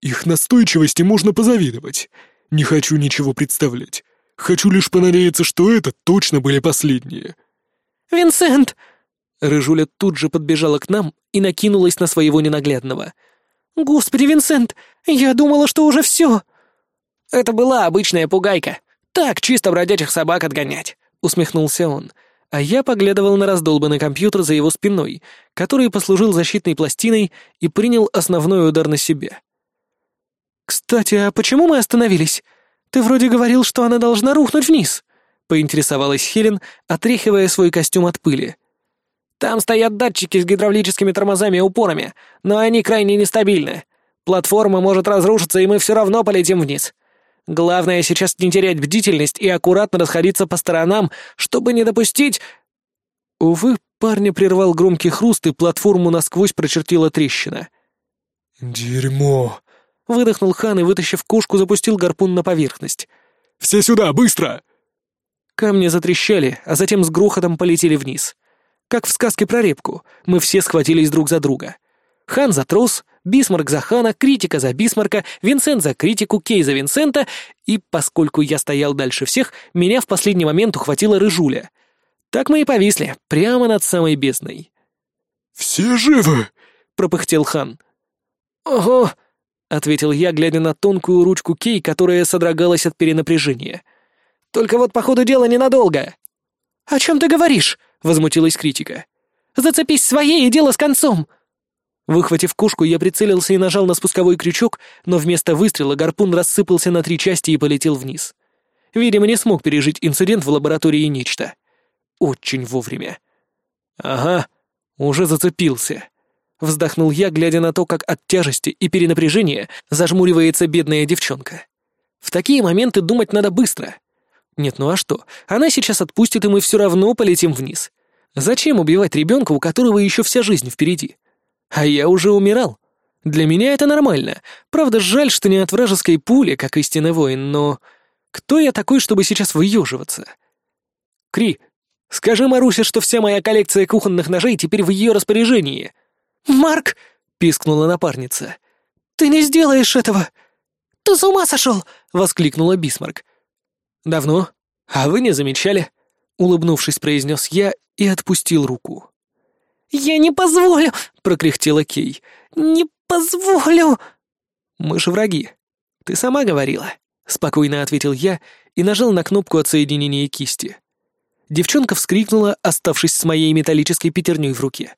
«Их настойчивости можно позавидовать. Не хочу ничего представлять. Хочу лишь понадеяться, что это точно были последние». «Винсент!» Рыжуля тут же подбежала к нам и накинулась на своего ненаглядного. «Господи, Винсент, я думала, что уже все!» «Это была обычная пугайка. Так, чисто бродячих собак отгонять», — усмехнулся он а я поглядывал на раздолбанный компьютер за его спиной, который послужил защитной пластиной и принял основной удар на себя. «Кстати, а почему мы остановились? Ты вроде говорил, что она должна рухнуть вниз», — поинтересовалась Хелен, отряхивая свой костюм от пыли. «Там стоят датчики с гидравлическими тормозами и упорами, но они крайне нестабильны. Платформа может разрушиться, и мы все равно полетим вниз. Главное сейчас не терять бдительность и аккуратно расходиться по сторонам, чтобы не допустить...» Увы, парня прервал громкий хруст, и платформу насквозь прочертила трещина. «Дерьмо!» — выдохнул Хан и, вытащив кошку, запустил гарпун на поверхность. «Все сюда, быстро!» Камни затрещали, а затем с грохотом полетели вниз. Как в сказке про репку, мы все схватились друг за друга. Хан за трос, Бисмарк за Хана, Критика за Бисмарка, Винсент за Критику, Кей за Винсента, и, поскольку я стоял дальше всех, меня в последний момент ухватила Рыжуля. Так мы и повисли, прямо над самой бездной. «Все живы?» — пропыхтел Хан. «Ого!» — ответил я, глядя на тонкую ручку Кей, которая содрогалась от перенапряжения. Только вот, по ходу дела, ненадолго». «О чем ты говоришь?» — возмутилась критика. «Зацепись своей и дело с концом!» Выхватив кошку, я прицелился и нажал на спусковой крючок, но вместо выстрела гарпун рассыпался на три части и полетел вниз. Видимо, не смог пережить инцидент в лаборатории нечто. Очень вовремя. «Ага, уже зацепился», — вздохнул я, глядя на то, как от тяжести и перенапряжения зажмуривается бедная девчонка. В такие моменты думать надо быстро — нет, ну а что? Она сейчас отпустит, и мы все равно полетим вниз. Зачем убивать ребенка, у которого еще вся жизнь впереди? А я уже умирал. Для меня это нормально. Правда, жаль, что не от вражеской пули, как истинный воин, но... Кто я такой, чтобы сейчас выеживаться? Кри, скажи Марусе, что вся моя коллекция кухонных ножей теперь в ее распоряжении. «Марк!» — пискнула напарница. «Ты не сделаешь этого!» «Ты с ума сошел!» — воскликнула Бисмарк. «Давно? А вы не замечали?» — улыбнувшись, произнес я и отпустил руку. «Я не позволю!» — прокряхтела Кей. «Не позволю!» «Мы же враги. Ты сама говорила», — спокойно ответил я и нажал на кнопку отсоединения кисти. Девчонка вскрикнула, оставшись с моей металлической пятерней в руке.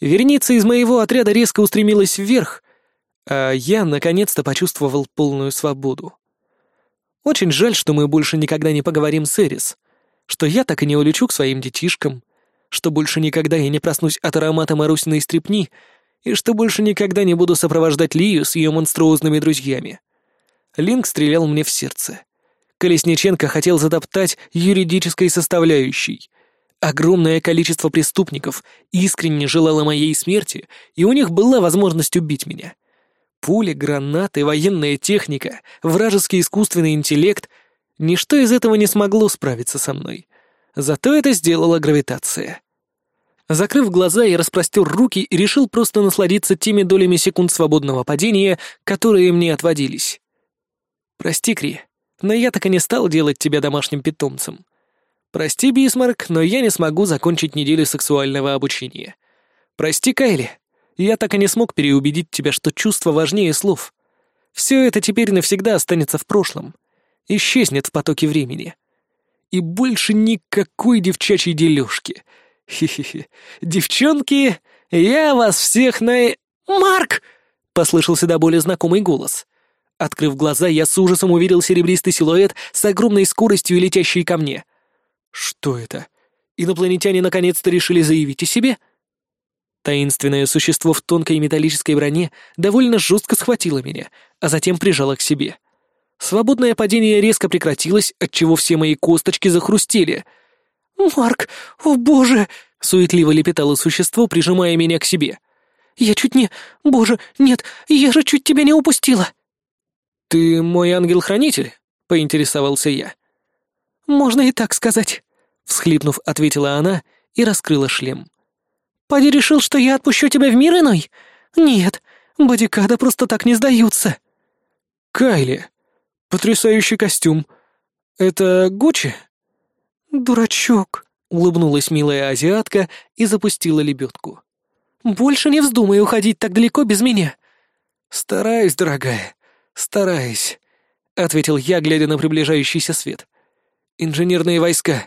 Верница из моего отряда резко устремилась вверх, а я наконец-то почувствовал полную свободу. Очень жаль, что мы больше никогда не поговорим с Эрис, что я так и не улечу к своим детишкам, что больше никогда я не проснусь от аромата Марусиной стрепни и что больше никогда не буду сопровождать Лию с ее монструозными друзьями. Линк стрелял мне в сердце. Колесниченко хотел затоптать юридической составляющей. Огромное количество преступников искренне желало моей смерти, и у них была возможность убить меня. Пули, гранаты, военная техника, вражеский искусственный интеллект — ничто из этого не смогло справиться со мной. Зато это сделала гравитация. Закрыв глаза, я распростер руки и решил просто насладиться теми долями секунд свободного падения, которые мне отводились. Прости, Кри, но я так и не стал делать тебя домашним питомцем. Прости, Бисмарк, но я не смогу закончить неделю сексуального обучения. Прости, Кайли, я так и не смог переубедить тебя, что чувство важнее слов. Все это теперь навсегда останется в прошлом. Исчезнет в потоке времени. И больше никакой девчачьей дележки. Хе-хе-хе. Девчонки, я вас всех на... Марк! Послышался до боли знакомый голос. Открыв глаза, я с ужасом увидел серебристый силуэт с огромной скоростью летящий ко мне. Что это? Инопланетяне наконец-то решили заявить о себе? — Таинственное существо в тонкой металлической броне довольно жестко схватило меня, а затем прижало к себе. Свободное падение резко прекратилось, отчего все мои косточки захрустели. «Марк, о боже!» — суетливо лепетало существо, прижимая меня к себе. «Я чуть не... Боже, нет, я же чуть тебя не упустила!» «Ты мой ангел-хранитель?» — поинтересовался я. «Можно и так сказать», — всхлипнув, ответила она и раскрыла шлем. Пади решил, что я отпущу тебя в мир иной? Нет, бодикада просто так не сдаются». «Кайли, потрясающий костюм. Это Гуччи?» «Дурачок», — улыбнулась милая азиатка и запустила лебедку. «Больше не вздумай уходить так далеко без меня». «Стараюсь, дорогая, стараюсь», — ответил я, глядя на приближающийся свет. «Инженерные войска.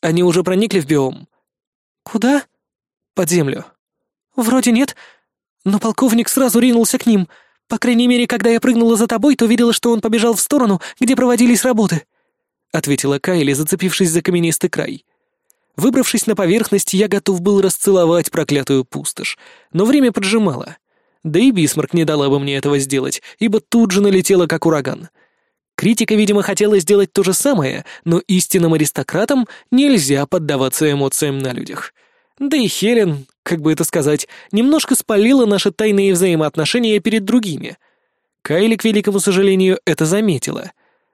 Они уже проникли в биом?» «Куда?» Под землю. «Вроде нет, но полковник сразу ринулся к ним. По крайней мере, когда я прыгнула за тобой, то видела, что он побежал в сторону, где проводились работы», — ответила Кайли, зацепившись за каменистый край. Выбравшись на поверхность, я готов был расцеловать проклятую пустошь, но время поджимало. Да и Бисмарк не дала бы мне этого сделать, ибо тут же налетела как ураган. Критика, видимо, хотела сделать то же самое, но истинным аристократам нельзя поддаваться эмоциям на людях — Да и Хелен, как бы это сказать, немножко спалила наши тайные взаимоотношения перед другими. Кайли, к великому сожалению, это заметила.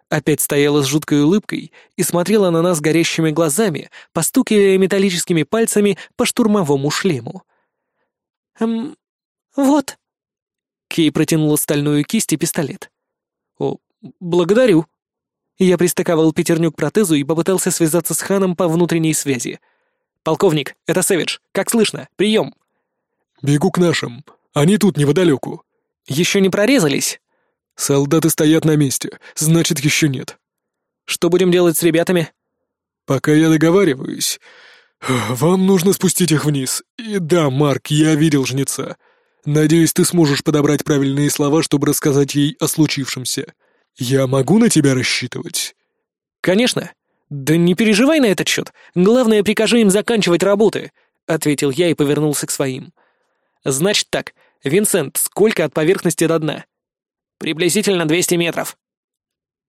Опять стояла с жуткой улыбкой и смотрела на нас горящими глазами, постукивая металлическими пальцами по штурмовому шлему. «Эм, вот». Кей протянула стальную кисть и пистолет. «О, благодарю». Я пристыковал пятерню к протезу и попытался связаться с Ханом по внутренней связи. «Полковник, это Сэвидж. Как слышно? Прием!» «Бегу к нашим. Они тут неподалеку». «Еще не прорезались?» «Солдаты стоят на месте. Значит, еще нет». «Что будем делать с ребятами?» «Пока я договариваюсь. Вам нужно спустить их вниз. И да, Марк, я видел жнеца. Надеюсь, ты сможешь подобрать правильные слова, чтобы рассказать ей о случившемся. Я могу на тебя рассчитывать?» «Конечно. «Да не переживай на этот счет. Главное, прикажи им заканчивать работы», — ответил я и повернулся к своим. «Значит так, Винсент, сколько от поверхности до дна?» «Приблизительно 200 метров».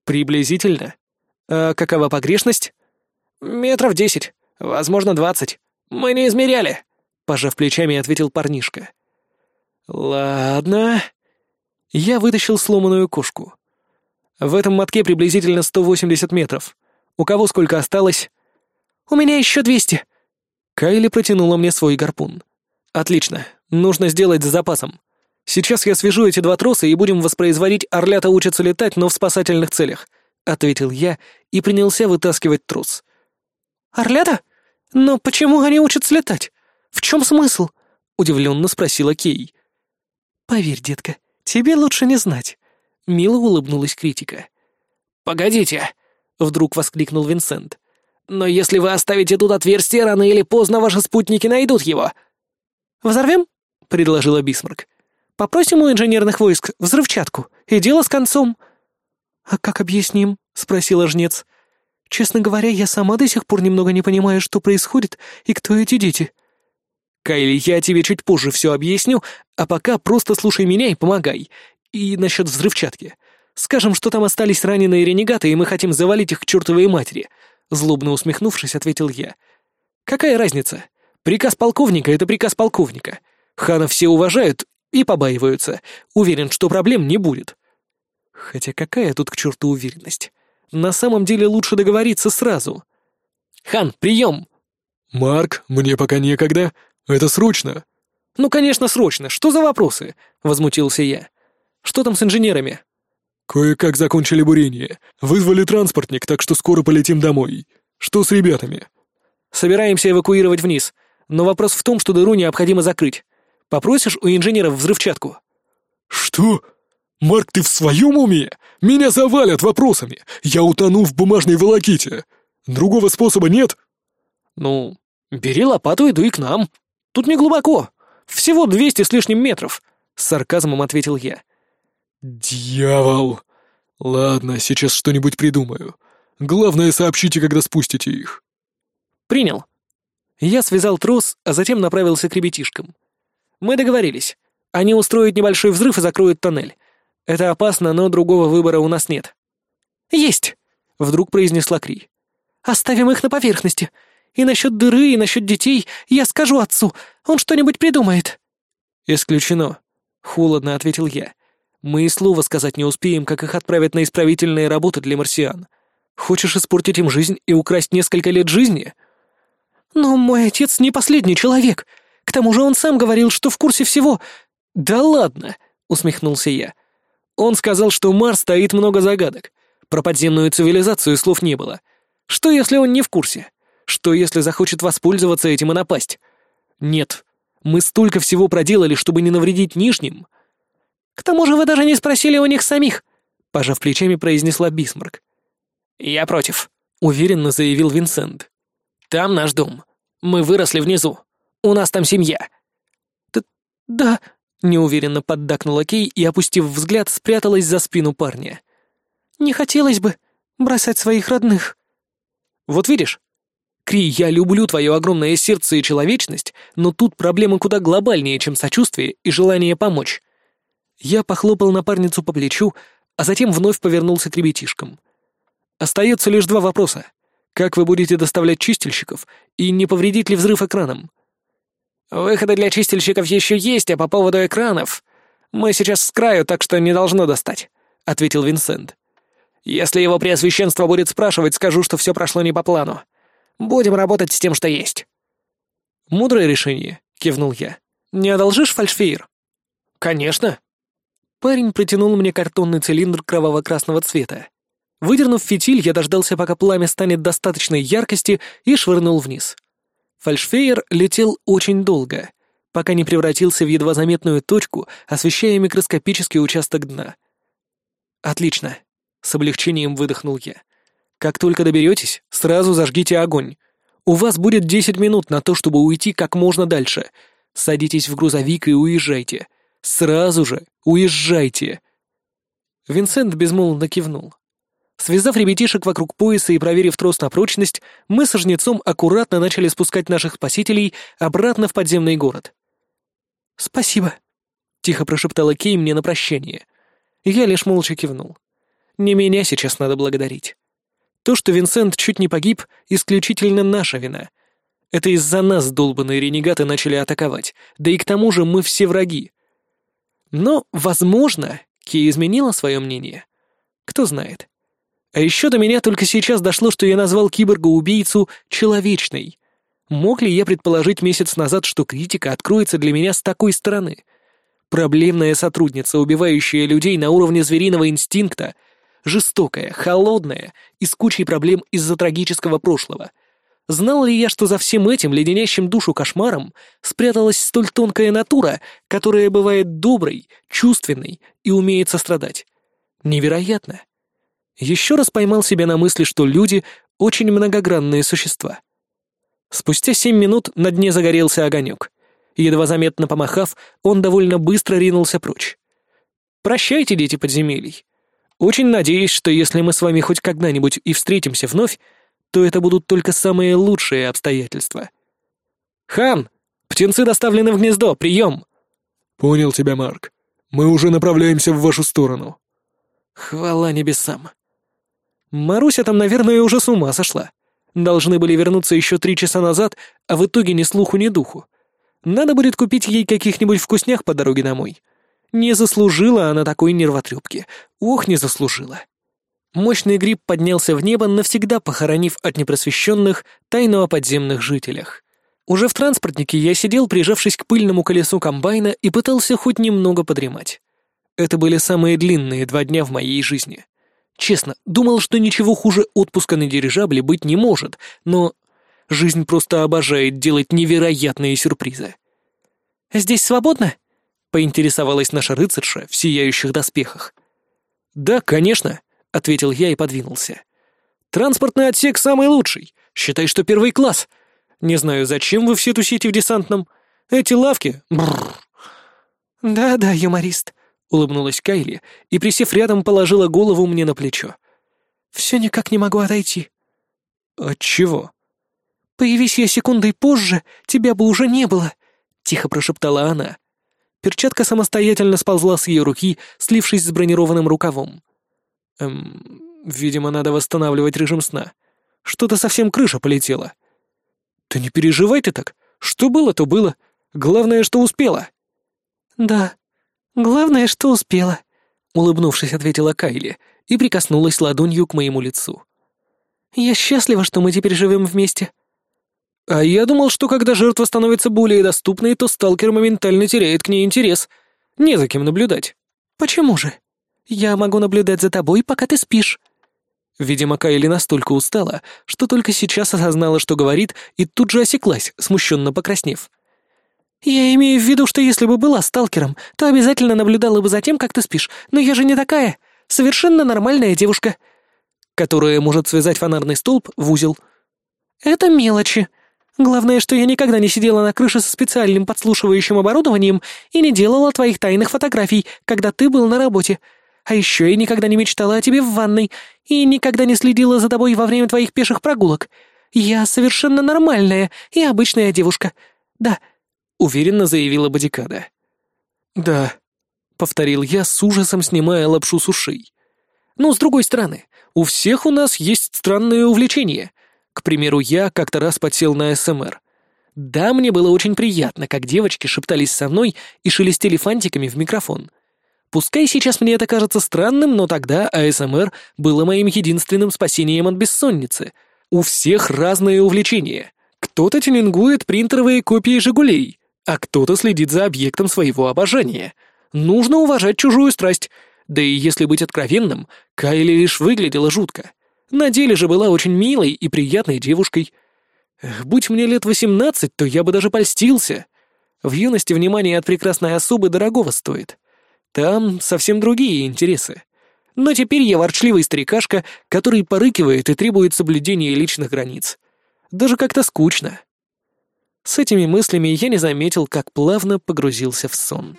«Приблизительно? А какова погрешность?» «Метров десять, возможно, двадцать. Мы не измеряли», — пожав плечами, ответил парнишка. «Ладно». Я вытащил сломанную кошку. В этом мотке приблизительно 180 метров. У кого сколько осталось?» «У меня еще двести». Кайли протянула мне свой гарпун. «Отлично. Нужно сделать с запасом. Сейчас я свяжу эти два троса и будем воспроизводить «Орлята учатся летать, но в спасательных целях», — ответил я и принялся вытаскивать трос. «Орлята? Но почему они учатся летать? В чем смысл?» — удивленно спросила Кей. «Поверь, детка, тебе лучше не знать», — мило улыбнулась критика. «Погодите», Вдруг воскликнул Винсент. «Но если вы оставите тут отверстие, рано или поздно ваши спутники найдут его». «Взорвем?» — предложила Бисмарк. «Попросим у инженерных войск взрывчатку, и дело с концом». «А как объясним?» — спросила жнец. «Честно говоря, я сама до сих пор немного не понимаю, что происходит и кто эти дети». «Кайли, я тебе чуть позже все объясню, а пока просто слушай меня и помогай. И насчет взрывчатки. Скажем, что там остались раненые ренегаты, и мы хотим завалить их к чертовой матери», — злобно усмехнувшись, ответил я. «Какая разница? Приказ полковника — это приказ полковника. Хана все уважают и побаиваются. Уверен, что проблем не будет». Хотя какая тут к черту уверенность? На самом деле лучше договориться сразу. «Хан, прием!» «Марк, мне пока некогда. Это срочно». «Ну, конечно, срочно. Что за вопросы?» — возмутился я. «Что там с инженерами?» «Кое-как закончили бурение. Вызвали транспортник, так что скоро полетим домой. Что с ребятами?» «Собираемся эвакуировать вниз. Но вопрос в том, что дыру необходимо закрыть. Попросишь у инженеров взрывчатку?» «Что? Марк, ты в своем уме? Меня завалят вопросами. Я утону в бумажной волоките. Другого способа нет?» «Ну, бери лопату и дуй к нам. Тут не глубоко. Всего двести с лишним метров», — с сарказмом ответил я. «Дьявол! Ладно, сейчас что-нибудь придумаю. Главное, сообщите, когда спустите их». «Принял». Я связал трос, а затем направился к ребятишкам. Мы договорились. Они устроят небольшой взрыв и закроют тоннель. Это опасно, но другого выбора у нас нет. «Есть!» — вдруг произнесла Кри. «Оставим их на поверхности. И насчет дыры, и насчет детей я скажу отцу. Он что-нибудь придумает». «Исключено», — холодно ответил я. Мы и слова сказать не успеем, как их отправят на исправительные работы для марсиан. Хочешь испортить им жизнь и украсть несколько лет жизни? Но мой отец не последний человек. К тому же он сам говорил, что в курсе всего. Да ладно, усмехнулся я. Он сказал, что Марс стоит много загадок. Про подземную цивилизацию слов не было. Что, если он не в курсе? Что, если захочет воспользоваться этим и напасть? Нет, мы столько всего проделали, чтобы не навредить нижним. К тому же вы даже не спросили у них самих», — пожав плечами, произнесла Бисмарк. «Я против», — уверенно заявил Винсент. «Там наш дом. Мы выросли внизу. У нас там семья». «Да, да», — неуверенно поддакнула Кей и, опустив взгляд, спряталась за спину парня. «Не хотелось бы бросать своих родных». «Вот видишь, Кри, я люблю твое огромное сердце и человечность, но тут проблема куда глобальнее, чем сочувствие и желание помочь. Я похлопал напарницу по плечу, а затем вновь повернулся к ребятишкам. Остается лишь два вопроса. Как вы будете доставлять чистильщиков, и не повредит ли взрыв экранам? Выходы для чистильщиков еще есть, а по поводу экранов... Мы сейчас с краю, так что не должно достать», — ответил Винсент. «Если его преосвященство будет спрашивать, скажу, что все прошло не по плану. Будем работать с тем, что есть». «Мудрое решение», — кивнул я. «Не одолжишь фальшфейер?» «Конечно». Парень протянул мне картонный цилиндр кроваво-красного цвета. Выдернув фитиль, я дождался, пока пламя станет достаточной яркости, и швырнул вниз. Фальшфейер летел очень долго, пока не превратился в едва заметную точку, освещая микроскопический участок дна. «Отлично», — с облегчением выдохнул я. «Как только доберетесь, сразу зажгите огонь. У вас будет десять минут на то, чтобы уйти как можно дальше. Садитесь в грузовик и уезжайте. Сразу же уезжайте!» Винсент безмолвно кивнул. Связав ребятишек вокруг пояса и проверив трос на прочность, мы со жнецом аккуратно начали спускать наших спасителей обратно в подземный город. «Спасибо», — тихо прошептала Кей мне на прощание. Я лишь молча кивнул. Не меня сейчас надо благодарить. То, что Винсент чуть не погиб, исключительно наша вина. Это из-за нас долбанные ренегаты начали атаковать, да и к тому же мы все враги. Но, возможно, Кей изменила свое мнение. Кто знает. А еще до меня только сейчас дошло, что я назвал киборга-убийцу «человечной». Мог ли я предположить месяц назад, что критика откроется для меня с такой стороны? Проблемная сотрудница, убивающая людей на уровне звериного инстинкта, жестокая, холодная и с кучей проблем из-за трагического прошлого. Знал ли я, что за всем этим леденящим душу кошмаром спряталась столь тонкая натура, которая бывает доброй, чувственной и умеет сострадать? Невероятно. Еще раз поймал себя на мысли, что люди — очень многогранные существа. Спустя семь минут на дне загорелся огонек. Едва заметно помахав, он довольно быстро ринулся прочь. «Прощайте, дети подземелий. Очень надеюсь, что если мы с вами хоть когда-нибудь и встретимся вновь, то это будут только самые лучшие обстоятельства. Хан, птенцы доставлены в гнездо, прием!» «Понял тебя, Марк. Мы уже направляемся в вашу сторону». «Хвала небесам!» Маруся там, наверное, уже с ума сошла. Должны были вернуться еще три часа назад, а в итоге ни слуху, ни духу. Надо будет купить ей каких-нибудь вкуснях по дороге домой. Не заслужила она такой нервотрепки. Ох, не заслужила. Мощный гриб поднялся в небо, навсегда похоронив от непросвещенных тайну о подземных жителях. Уже в транспортнике я сидел, прижавшись к пыльному колесу комбайна, и пытался хоть немного подремать. Это были самые длинные два дня в моей жизни. Честно, думал, что ничего хуже отпуска на дирижабле быть не может, но жизнь просто обожает делать невероятные сюрпризы. «Здесь свободно?» — поинтересовалась наша рыцарша в сияющих доспехах. «Да, конечно», — ответил я и подвинулся. «Транспортный отсек самый лучший. Считай, что первый класс. Не знаю, зачем вы все тусите в десантном. Эти лавки... «Да-да, юморист», улыбнулась Кайли и, присев рядом, положила голову мне на плечо. «Все никак не могу отойти». «От чего?» «Появись я секундой позже, тебя бы уже не было», — тихо прошептала она. Перчатка самостоятельно сползла с ее руки, слившись с бронированным рукавом. «Эм, видимо, надо восстанавливать режим сна. Что-то совсем крыша полетела». «Да не переживай ты так. Что было, то было. Главное, что успела». «Да», «Главное, что успела», — улыбнувшись, ответила Кайли и прикоснулась ладонью к моему лицу. «Я счастлива, что мы теперь живем вместе». «А я думал, что когда жертва становится более доступной, то сталкер моментально теряет к ней интерес. Не за кем наблюдать». «Почему же? Я могу наблюдать за тобой, пока ты спишь». Видимо, Кайли настолько устала, что только сейчас осознала, что говорит, и тут же осеклась, смущенно покраснев. «Я имею в виду, что если бы была сталкером, то обязательно наблюдала бы за тем, как ты спишь. Но я же не такая. Совершенно нормальная девушка, которая может связать фонарный столб в узел. Это мелочи. Главное, что я никогда не сидела на крыше со специальным подслушивающим оборудованием и не делала твоих тайных фотографий, когда ты был на работе. А еще я никогда не мечтала о тебе в ванной и никогда не следила за тобой во время твоих пеших прогулок. Я совершенно нормальная и обычная девушка. Да, — уверенно заявила Бодикада. «Да», — повторил я с ужасом, снимая лапшу с ушей. «Но с другой стороны, у всех у нас есть странные увлечения. К примеру, я как-то раз подсел на СМР. Да, мне было очень приятно, как девочки шептались со мной и шелестели фантиками в микрофон. Пускай сейчас мне это кажется странным, но тогда АСМР было моим единственным спасением от бессонницы. У всех разные увлечения. Кто-то тюнингует принтеровые копии «Жигулей», а кто-то следит за объектом своего обожания. Нужно уважать чужую страсть. Да и если быть откровенным, Кайли лишь выглядела жутко. На деле же была очень милой и приятной девушкой. Будь мне лет восемнадцать, то я бы даже польстился. В юности внимание от прекрасной особы дорогого стоит. Там совсем другие интересы. Но теперь я ворчливый старикашка, который порыкивает и требует соблюдения личных границ. Даже как-то скучно. С этими мыслями я не заметил, как плавно погрузился в сон.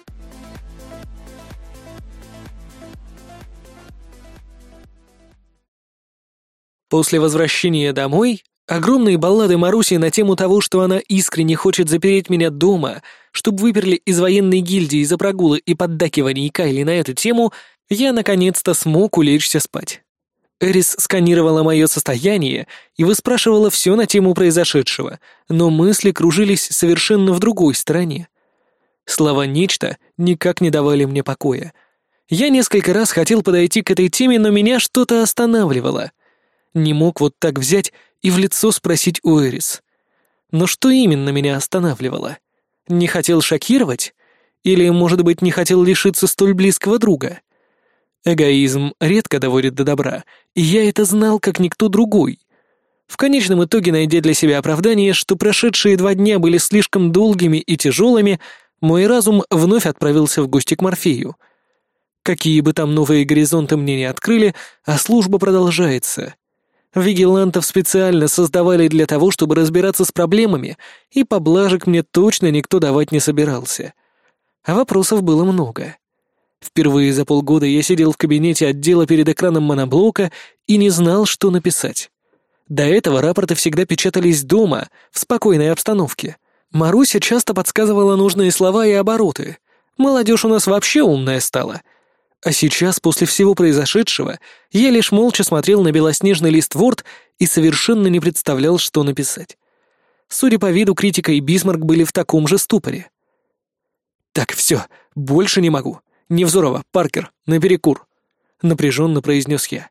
После возвращения домой огромные баллады Маруси на тему того, что она искренне хочет запереть меня дома, чтобы выперли из военной гильдии за прогулы и поддакиваний Кайли на эту тему, я наконец-то смог улечься спать. Эрис сканировала мое состояние и выспрашивала все на тему произошедшего, но мысли кружились совершенно в другой стороне. Слова «нечто» никак не давали мне покоя. Я несколько раз хотел подойти к этой теме, но меня что-то останавливало — не мог вот так взять и в лицо спросить у Эрис. Но что именно меня останавливало? Не хотел шокировать? Или, может быть, не хотел лишиться столь близкого друга? Эгоизм редко доводит до добра, и я это знал, как никто другой. В конечном итоге, найдя для себя оправдание, что прошедшие два дня были слишком долгими и тяжелыми, мой разум вновь отправился в гости к Морфею. Какие бы там новые горизонты мне не открыли, а служба продолжается. Вигилантов специально создавали для того, чтобы разбираться с проблемами, и поблажек мне точно никто давать не собирался. А вопросов было много. Впервые за полгода я сидел в кабинете отдела перед экраном моноблока и не знал, что написать. До этого рапорты всегда печатались дома, в спокойной обстановке. Маруся часто подсказывала нужные слова и обороты. Молодежь у нас вообще умная стала — а сейчас, после всего произошедшего, я лишь молча смотрел на белоснежный лист Word и совершенно не представлял, что написать. Судя по виду, критика и Бисмарк были в таком же ступоре. «Так, все, больше не могу. Невзорова, Паркер, наперекур», — напряженно произнес я.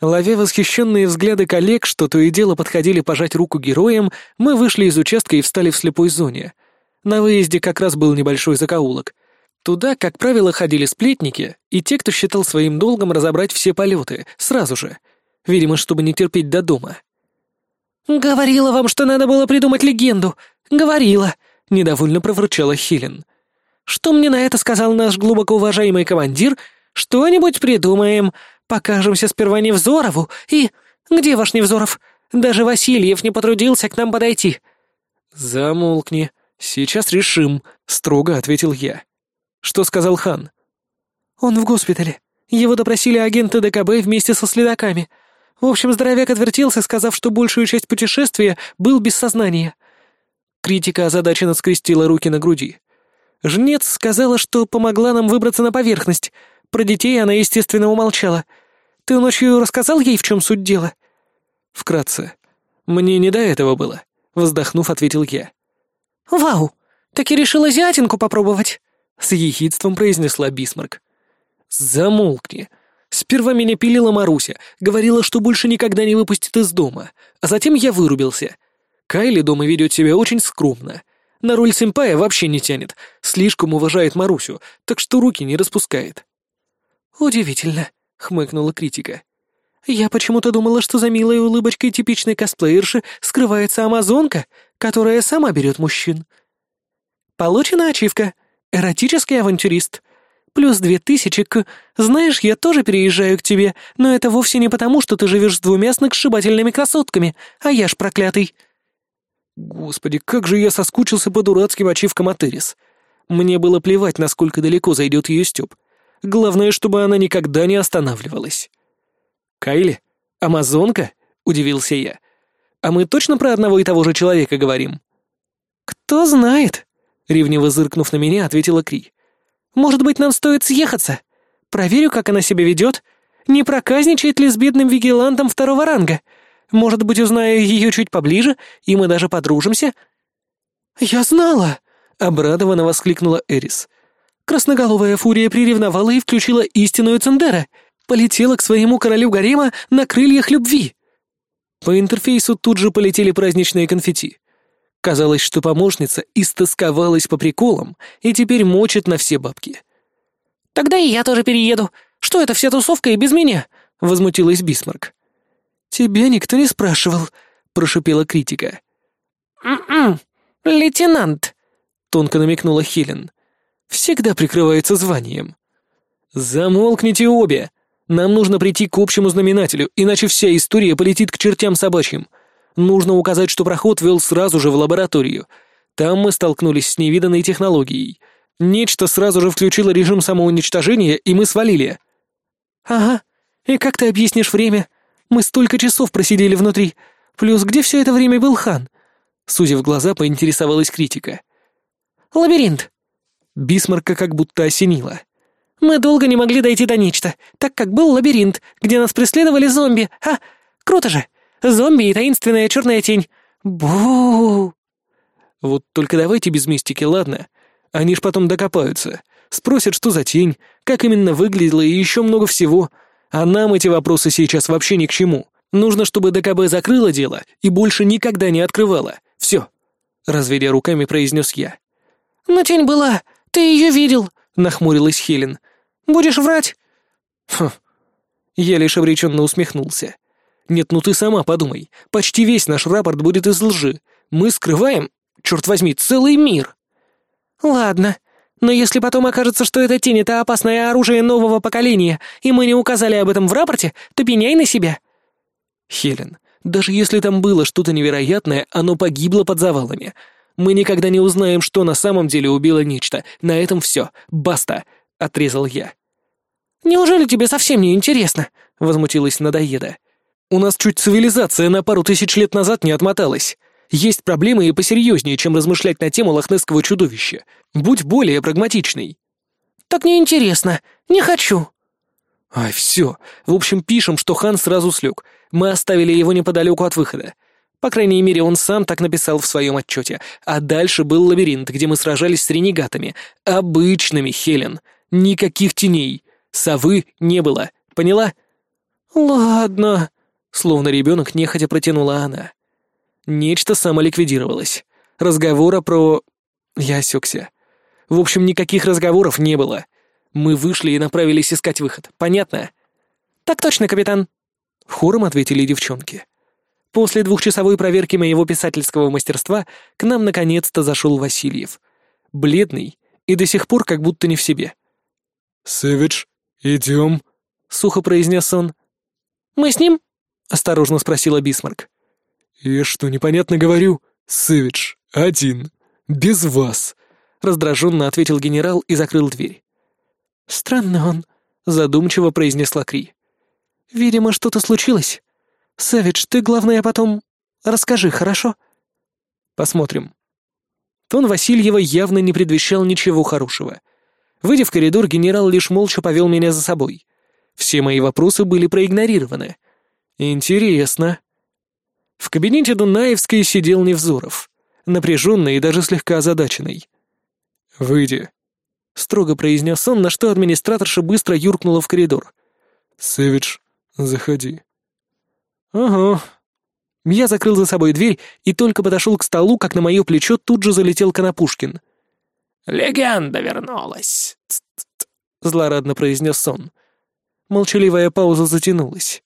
Ловя восхищенные взгляды коллег, что то и дело подходили пожать руку героям, мы вышли из участка и встали в слепой зоне. На выезде как раз был небольшой закоулок — Туда, как правило, ходили сплетники и те, кто считал своим долгом разобрать все полеты, сразу же, видимо, чтобы не терпеть до дома. «Говорила вам, что надо было придумать легенду! Говорила!» — недовольно проворчала Хилен. «Что мне на это сказал наш глубоко уважаемый командир? Что-нибудь придумаем. Покажемся сперва Невзорову и... Где ваш Невзоров? Даже Васильев не потрудился к нам подойти». «Замолкни. Сейчас решим», — строго ответил я. Что сказал хан? Он в госпитале. Его допросили агенты ДКБ вместе со следаками. В общем, здоровяк отвертелся, сказав, что большую часть путешествия был без сознания. Критика озадаченно скрестила руки на груди. Жнец сказала, что помогла нам выбраться на поверхность. Про детей она, естественно, умолчала. Ты ночью рассказал ей, в чем суть дела? Вкратце. Мне не до этого было, вздохнув, ответил я. Вау, так и решила зятинку попробовать. — с ехидством произнесла Бисмарк. «Замолкни. Сперва меня пилила Маруся, говорила, что больше никогда не выпустит из дома, а затем я вырубился. Кайли дома ведет себя очень скромно. На роль сэмпая вообще не тянет, слишком уважает Марусю, так что руки не распускает». «Удивительно», — хмыкнула критика. «Я почему-то думала, что за милой улыбочкой типичной косплеерши скрывается амазонка, которая сама берет мужчин». «Получена ачивка», Эротический авантюрист. Плюс две тысячи к... Знаешь, я тоже переезжаю к тебе, но это вовсе не потому, что ты живешь с двумя сногсшибательными красотками, а я ж проклятый». Господи, как же я соскучился по дурацким ачивкам от Эрис. Мне было плевать, насколько далеко зайдет ее стёб. Главное, чтобы она никогда не останавливалась. «Кайли? Амазонка?» — удивился я. «А мы точно про одного и того же человека говорим?» «Кто знает?» Ревниво зыркнув на меня, ответила Кри. «Может быть, нам стоит съехаться? Проверю, как она себя ведет. Не проказничает ли с бедным вигилантом второго ранга? Может быть, узнаю ее чуть поближе, и мы даже подружимся?» «Я знала!» — обрадованно воскликнула Эрис. «Красноголовая фурия приревновала и включила истинную Цендера. Полетела к своему королю Гарема на крыльях любви». По интерфейсу тут же полетели праздничные конфетти. Казалось, что помощница истосковалась по приколам и теперь мочит на все бабки. «Тогда и я тоже перееду. Что это вся тусовка и без меня?» — возмутилась Бисмарк. «Тебя никто не спрашивал», — прошипела критика. «М-м, лейтенант», — тонко намекнула Хелен. «Всегда прикрывается званием». «Замолкните обе! Нам нужно прийти к общему знаменателю, иначе вся история полетит к чертям собачьим. Нужно указать, что проход вел сразу же в лабораторию. Там мы столкнулись с невиданной технологией. Нечто сразу же включило режим самоуничтожения, и мы свалили». «Ага. И как ты объяснишь время? Мы столько часов просидели внутри. Плюс где все это время был хан?» Сузив глаза, поинтересовалась критика. «Лабиринт». Бисмарка как будто осенила. Мы долго не могли дойти до нечто, так как был лабиринт, где нас преследовали зомби. А, круто же! Зомби и таинственная черная тень. Бу. Вот только давайте без мистики, ладно? Они ж потом докопаются. Спросят, что за тень, как именно выглядела и еще много всего. А нам эти вопросы сейчас вообще ни к чему. Нужно, чтобы ДКБ закрыло дело и больше никогда не открывало. Все. Разведя руками, произнес я. «Но тень была. Ты ее видел», — нахмурилась Хелен. Будешь врать?» «Хм». Я лишь обреченно усмехнулся. «Нет, ну ты сама подумай. Почти весь наш рапорт будет из лжи. Мы скрываем, черт возьми, целый мир». «Ладно. Но если потом окажется, что эта тень — это опасное оружие нового поколения, и мы не указали об этом в рапорте, то пеняй на себя». «Хелен, даже если там было что-то невероятное, оно погибло под завалами. Мы никогда не узнаем, что на самом деле убило нечто. На этом все. Баста отрезал я. «Неужели тебе совсем не интересно?» — возмутилась надоеда. «У нас чуть цивилизация на пару тысяч лет назад не отмоталась. Есть проблемы и посерьезнее, чем размышлять на тему лохнесского чудовища. Будь более прагматичной». «Так неинтересно. Не хочу». «Ай, все. В общем, пишем, что хан сразу слег. Мы оставили его неподалеку от выхода. По крайней мере, он сам так написал в своем отчете. А дальше был лабиринт, где мы сражались с ренегатами. Обычными, Хелен. Никаких теней. Совы не было. Поняла? Ладно. Словно ребенок нехотя протянула она. Нечто самоликвидировалось. Разговора про... Я осекся. В общем, никаких разговоров не было. Мы вышли и направились искать выход. Понятно? Так точно, капитан. Хором ответили девчонки. После двухчасовой проверки моего писательского мастерства к нам наконец-то зашел Васильев. Бледный и до сих пор как будто не в себе. «Сэвидж, идем», — сухо произнес он. «Мы с ним?» — осторожно спросила Бисмарк. «Я что, непонятно говорю? Сэвидж, один, без вас», — раздраженно ответил генерал и закрыл дверь. «Странно он», — задумчиво произнесла Кри. «Видимо, что-то случилось. Сэвидж, ты, главное, потом расскажи, хорошо?» «Посмотрим». Тон Васильева явно не предвещал ничего хорошего — Выйдя в коридор, генерал лишь молча повел меня за собой. Все мои вопросы были проигнорированы. Интересно. В кабинете Дунаевской сидел Невзоров, напряженный и даже слегка озадаченный. «Выйди», — строго произнес он, на что администраторша быстро юркнула в коридор. «Сэвидж, заходи». «Ага». Я закрыл за собой дверь и только подошел к столу, как на мое плечо тут же залетел Конопушкин — «Легенда вернулась!» — злорадно произнес он. Молчаливая пауза затянулась.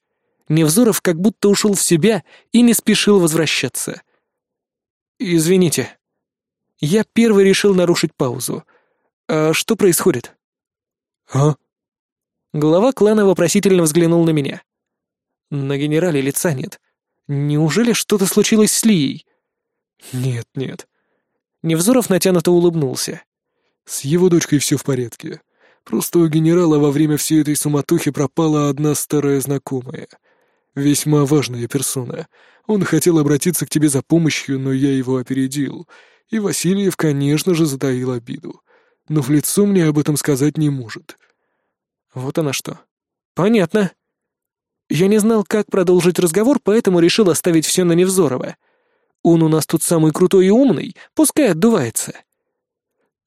Невзоров как будто ушел в себя и не спешил возвращаться. «Извините. Я первый решил нарушить паузу. А что происходит?» «А?» Глава клана вопросительно взглянул на меня. На генерале лица нет. Неужели что-то случилось с Лией? «Нет, нет. Невзоров натянуто улыбнулся. «С его дочкой все в порядке. Просто у генерала во время всей этой суматохи пропала одна старая знакомая. Весьма важная персона. Он хотел обратиться к тебе за помощью, но я его опередил. И Васильев, конечно же, затаил обиду. Но в лицо мне об этом сказать не может». «Вот она что. Понятно». Я не знал, как продолжить разговор, поэтому решил оставить все на Невзорова. Он у нас тут самый крутой и умный, пускай отдувается.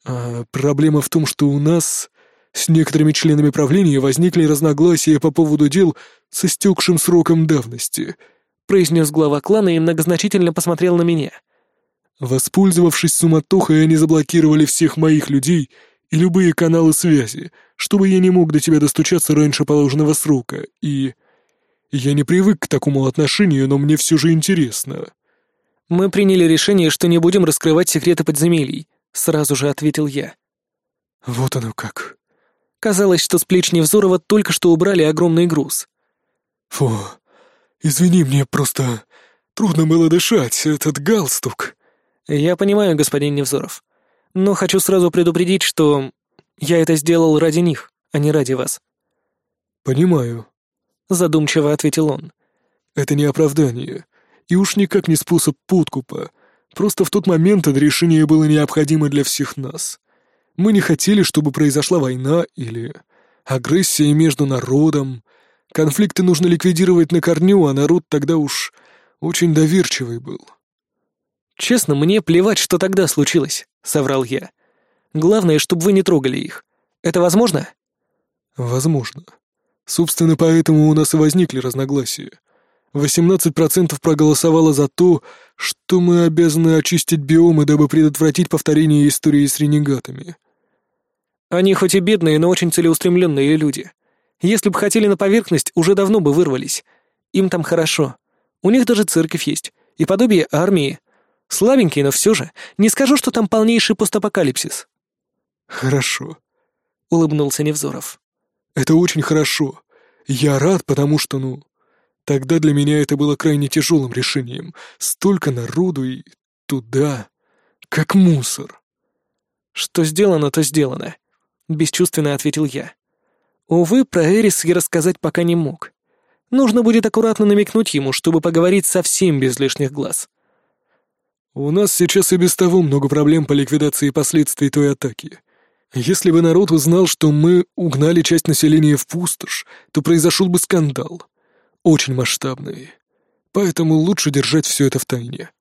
А проблема в том, что у нас с некоторыми членами правления возникли разногласия по поводу дел с истекшим сроком давности, произнес глава клана и многозначительно посмотрел на меня. Воспользовавшись суматохой, они заблокировали всех моих людей и любые каналы связи, чтобы я не мог до тебя достучаться раньше положенного срока, и... Я не привык к такому отношению, но мне все же интересно. Мы приняли решение, что не будем раскрывать секреты подземелий, сразу же ответил я. Вот оно как. Казалось, что с плеч Невзорова только что убрали огромный груз. Фу, извини, мне просто трудно было дышать, этот галстук. Я понимаю, господин Невзоров, но хочу сразу предупредить, что я это сделал ради них, а не ради вас. Понимаю, задумчиво ответил он. Это не оправдание, и уж никак не способ подкупа. Просто в тот момент это решение было необходимо для всех нас. Мы не хотели, чтобы произошла война или агрессия между народом. Конфликты нужно ликвидировать на корню, а народ тогда уж очень доверчивый был. «Честно, мне плевать, что тогда случилось», — соврал я. «Главное, чтобы вы не трогали их. Это возможно?» «Возможно. Собственно, поэтому у нас и возникли разногласия. 18% проголосовало за то, что мы обязаны очистить биомы, дабы предотвратить повторение истории с ренегатами. Они хоть и бедные, но очень целеустремленные люди. Если бы хотели на поверхность, уже давно бы вырвались. Им там хорошо. У них даже церковь есть. И подобие армии. Слабенький, но все же. Не скажу, что там полнейший постапокалипсис. Хорошо. Улыбнулся Невзоров. Это очень хорошо. Я рад, потому что, ну... Тогда для меня это было крайне тяжелым решением. Столько народу и... туда... как мусор. Что сделано, то сделано. Бесчувственно ответил я. Увы, про Эрис я рассказать пока не мог. Нужно будет аккуратно намекнуть ему, чтобы поговорить совсем без лишних глаз. У нас сейчас и без того много проблем по ликвидации последствий той атаки. Если бы народ узнал, что мы угнали часть населения в пустошь, то произошел бы скандал. Очень масштабный. Поэтому лучше держать все это в тайне.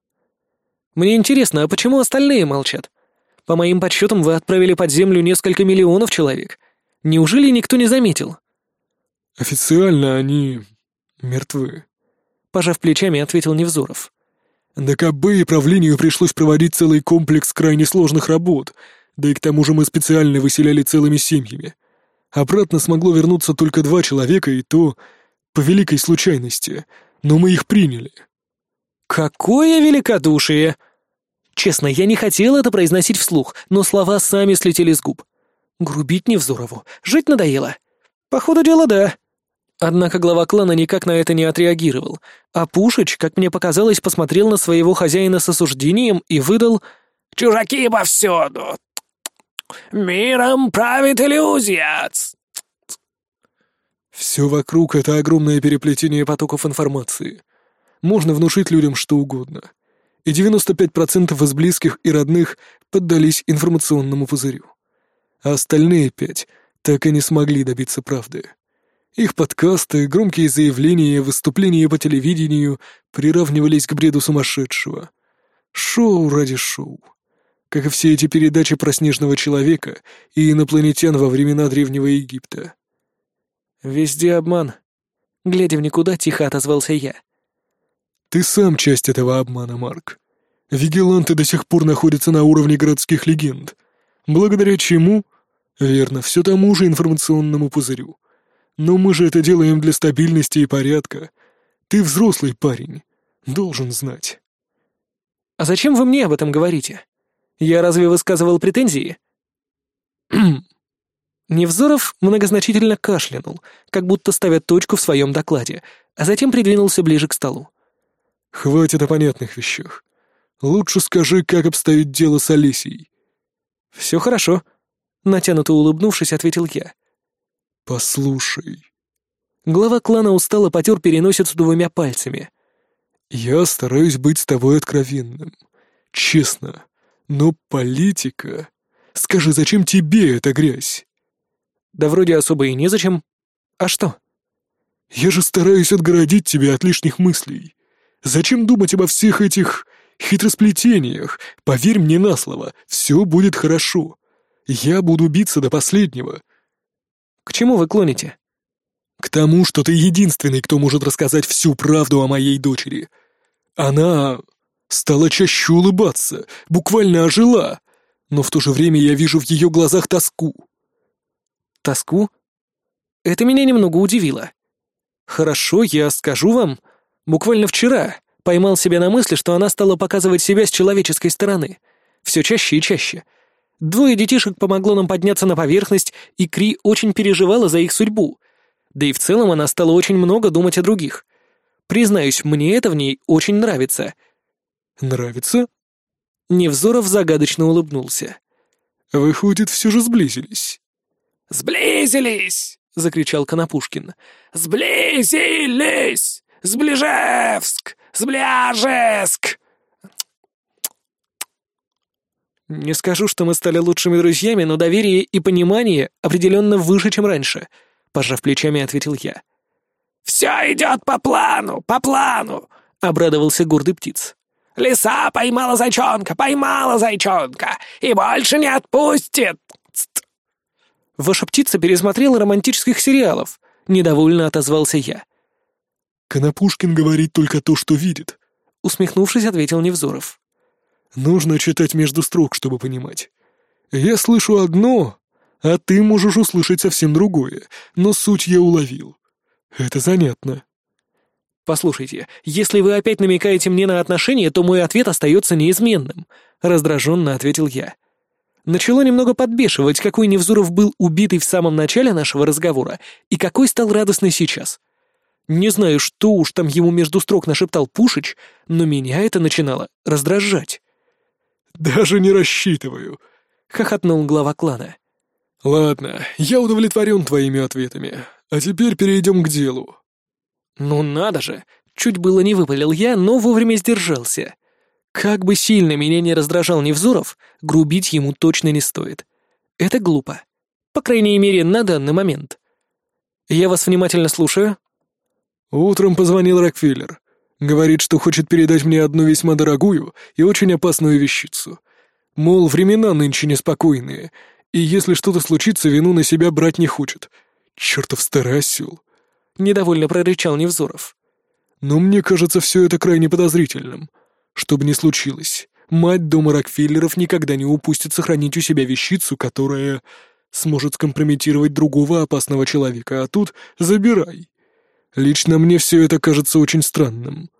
Мне интересно, а почему остальные молчат? По моим подсчетам, вы отправили под землю несколько миллионов человек. Неужели никто не заметил? Официально они мертвы. Пожав плечами, ответил Невзоров. ДКБ и правлению пришлось проводить целый комплекс крайне сложных работ — да и к тому же мы специально выселяли целыми семьями. Обратно смогло вернуться только два человека, и то по великой случайности, но мы их приняли. Какое великодушие! Честно, я не хотел это произносить вслух, но слова сами слетели с губ. Грубить Невзорову, жить надоело. Походу дела, да. Однако глава клана никак на это не отреагировал, а Пушич, как мне показалось, посмотрел на своего хозяина с осуждением и выдал «Чужаки повсюду, Миром правит иллюзия!» Все вокруг — это огромное переплетение потоков информации. Можно внушить людям что угодно. И 95% из близких и родных поддались информационному пузырю. А остальные пять так и не смогли добиться правды. Их подкасты, громкие заявления, выступления по телевидению приравнивались к бреду сумасшедшего. Шоу ради шоу как и все эти передачи про снежного человека и инопланетян во времена Древнего Египта. «Везде обман», — глядя в никуда, тихо отозвался я. «Ты сам часть этого обмана, Марк. Вигеланты до сих пор находятся на уровне городских легенд, благодаря чему, верно, все тому же информационному пузырю. Но мы же это делаем для стабильности и порядка. Ты взрослый парень, должен знать». «А зачем вы мне об этом говорите?» Я разве высказывал претензии?» Невзоров многозначительно кашлянул, как будто ставя точку в своем докладе, а затем придвинулся ближе к столу. «Хватит о понятных вещах. Лучше скажи, как обстоит дело с Алисией». «Все хорошо», — натянуто улыбнувшись, ответил я. «Послушай». Глава клана устало потер переносицу двумя пальцами. «Я стараюсь быть с тобой откровенным. Честно. Но политика... Скажи, зачем тебе эта грязь? Да вроде особо и незачем. А что? Я же стараюсь отгородить тебя от лишних мыслей. Зачем думать обо всех этих хитросплетениях. Поверь мне на слово, все будет хорошо. Я буду биться до последнего». «К чему вы клоните?» «К тому, что ты единственный, кто может рассказать всю правду о моей дочери. Она стала чаще улыбаться, буквально ожила, но в то же время я вижу в ее глазах тоску». «Тоску?» Это меня немного удивило. «Хорошо, я скажу вам. Буквально вчера поймал себя на мысли, что она стала показывать себя с человеческой стороны. Все чаще и чаще. Двое детишек помогло нам подняться на поверхность, и Кри очень переживала за их судьбу. Да и в целом она стала очень много думать о других. Признаюсь, мне это в ней очень нравится. Нравится? Невзоров загадочно улыбнулся. Выходит, все же сблизились. Сблизились! закричал Конопушкин. Сблизились! Сближевск! Сбляжеск! Не скажу, что мы стали лучшими друзьями, но доверие и понимание определенно выше, чем раньше, пожав плечами, ответил я. Все идет по плану, по плану, обрадовался гордый птиц. Лиса поймала зайчонка, поймала зайчонка и больше не отпустит. Ваша птица пересмотрела романтических сериалов, недовольно отозвался я. Конопушкин говорит только то, что видит, усмехнувшись, ответил Невзоров. Нужно читать между строк, чтобы понимать. Я слышу одно, а ты можешь услышать совсем другое, но суть я уловил. Это занятно. Послушайте, если вы опять намекаете мне на отношения, то мой ответ остается неизменным, раздраженно ответил я. Начало немного подбешивать, какой Невзоров был убитый в самом начале нашего разговора и какой стал радостный сейчас. Не знаю, что уж там ему между строк нашептал Пушич, но меня это начинало раздражать. «Даже не рассчитываю», — хохотнул глава клана. «Ладно, я удовлетворен твоими ответами. А теперь перейдем к делу». «Ну надо же!» Чуть было не выпалил я, но вовремя сдержался. Как бы сильно меня не раздражал Невзоров, грубить ему точно не стоит. Это глупо. По крайней мере, на данный момент. Я вас внимательно слушаю. Утром позвонил Рокфеллер. Говорит, что хочет передать мне одну весьма дорогую и очень опасную вещицу. Мол, времена нынче неспокойные, и если что-то случится, вину на себя брать не хочет. Чертов старый осел. Недовольно прорычал Невзоров. Но мне кажется все это крайне подозрительным. Что бы ни случилось, мать дома Рокфеллеров никогда не упустит сохранить у себя вещицу, которая сможет скомпрометировать другого опасного человека, а тут забирай. Лично мне все это кажется очень странным.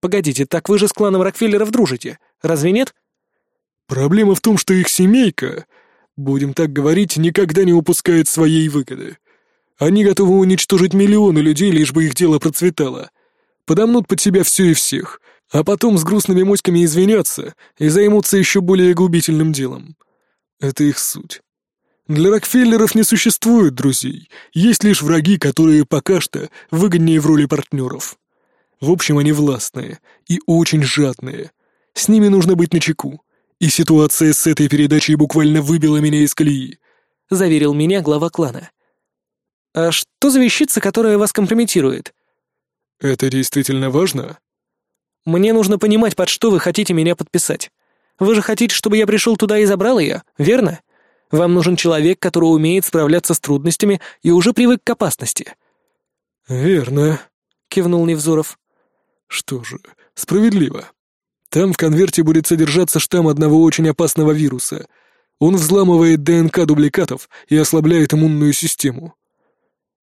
Погодите, так вы же с кланом Рокфеллеров дружите, разве нет? Проблема в том, что их семейка, будем так говорить, никогда не упускает своей выгоды. Они готовы уничтожить миллионы людей, лишь бы их дело процветало. Подомнут под себя все и всех, а потом с грустными моськами извинятся и займутся еще более губительным делом. Это их суть. Для Рокфеллеров не существует друзей, есть лишь враги, которые пока что выгоднее в роли партнеров. В общем, они властные и очень жадные. С ними нужно быть начеку. И ситуация с этой передачей буквально выбила меня из колеи. Заверил меня глава клана. А что за вещица, которая вас компрометирует? Это действительно важно? Мне нужно понимать, под что вы хотите меня подписать. Вы же хотите, чтобы я пришел туда и забрал ее, верно? Вам нужен человек, который умеет справляться с трудностями и уже привык к опасности». «Верно», — кивнул Невзоров. «Что же, справедливо. Там в конверте будет содержаться штамм одного очень опасного вируса. Он взламывает ДНК дубликатов и ослабляет иммунную систему».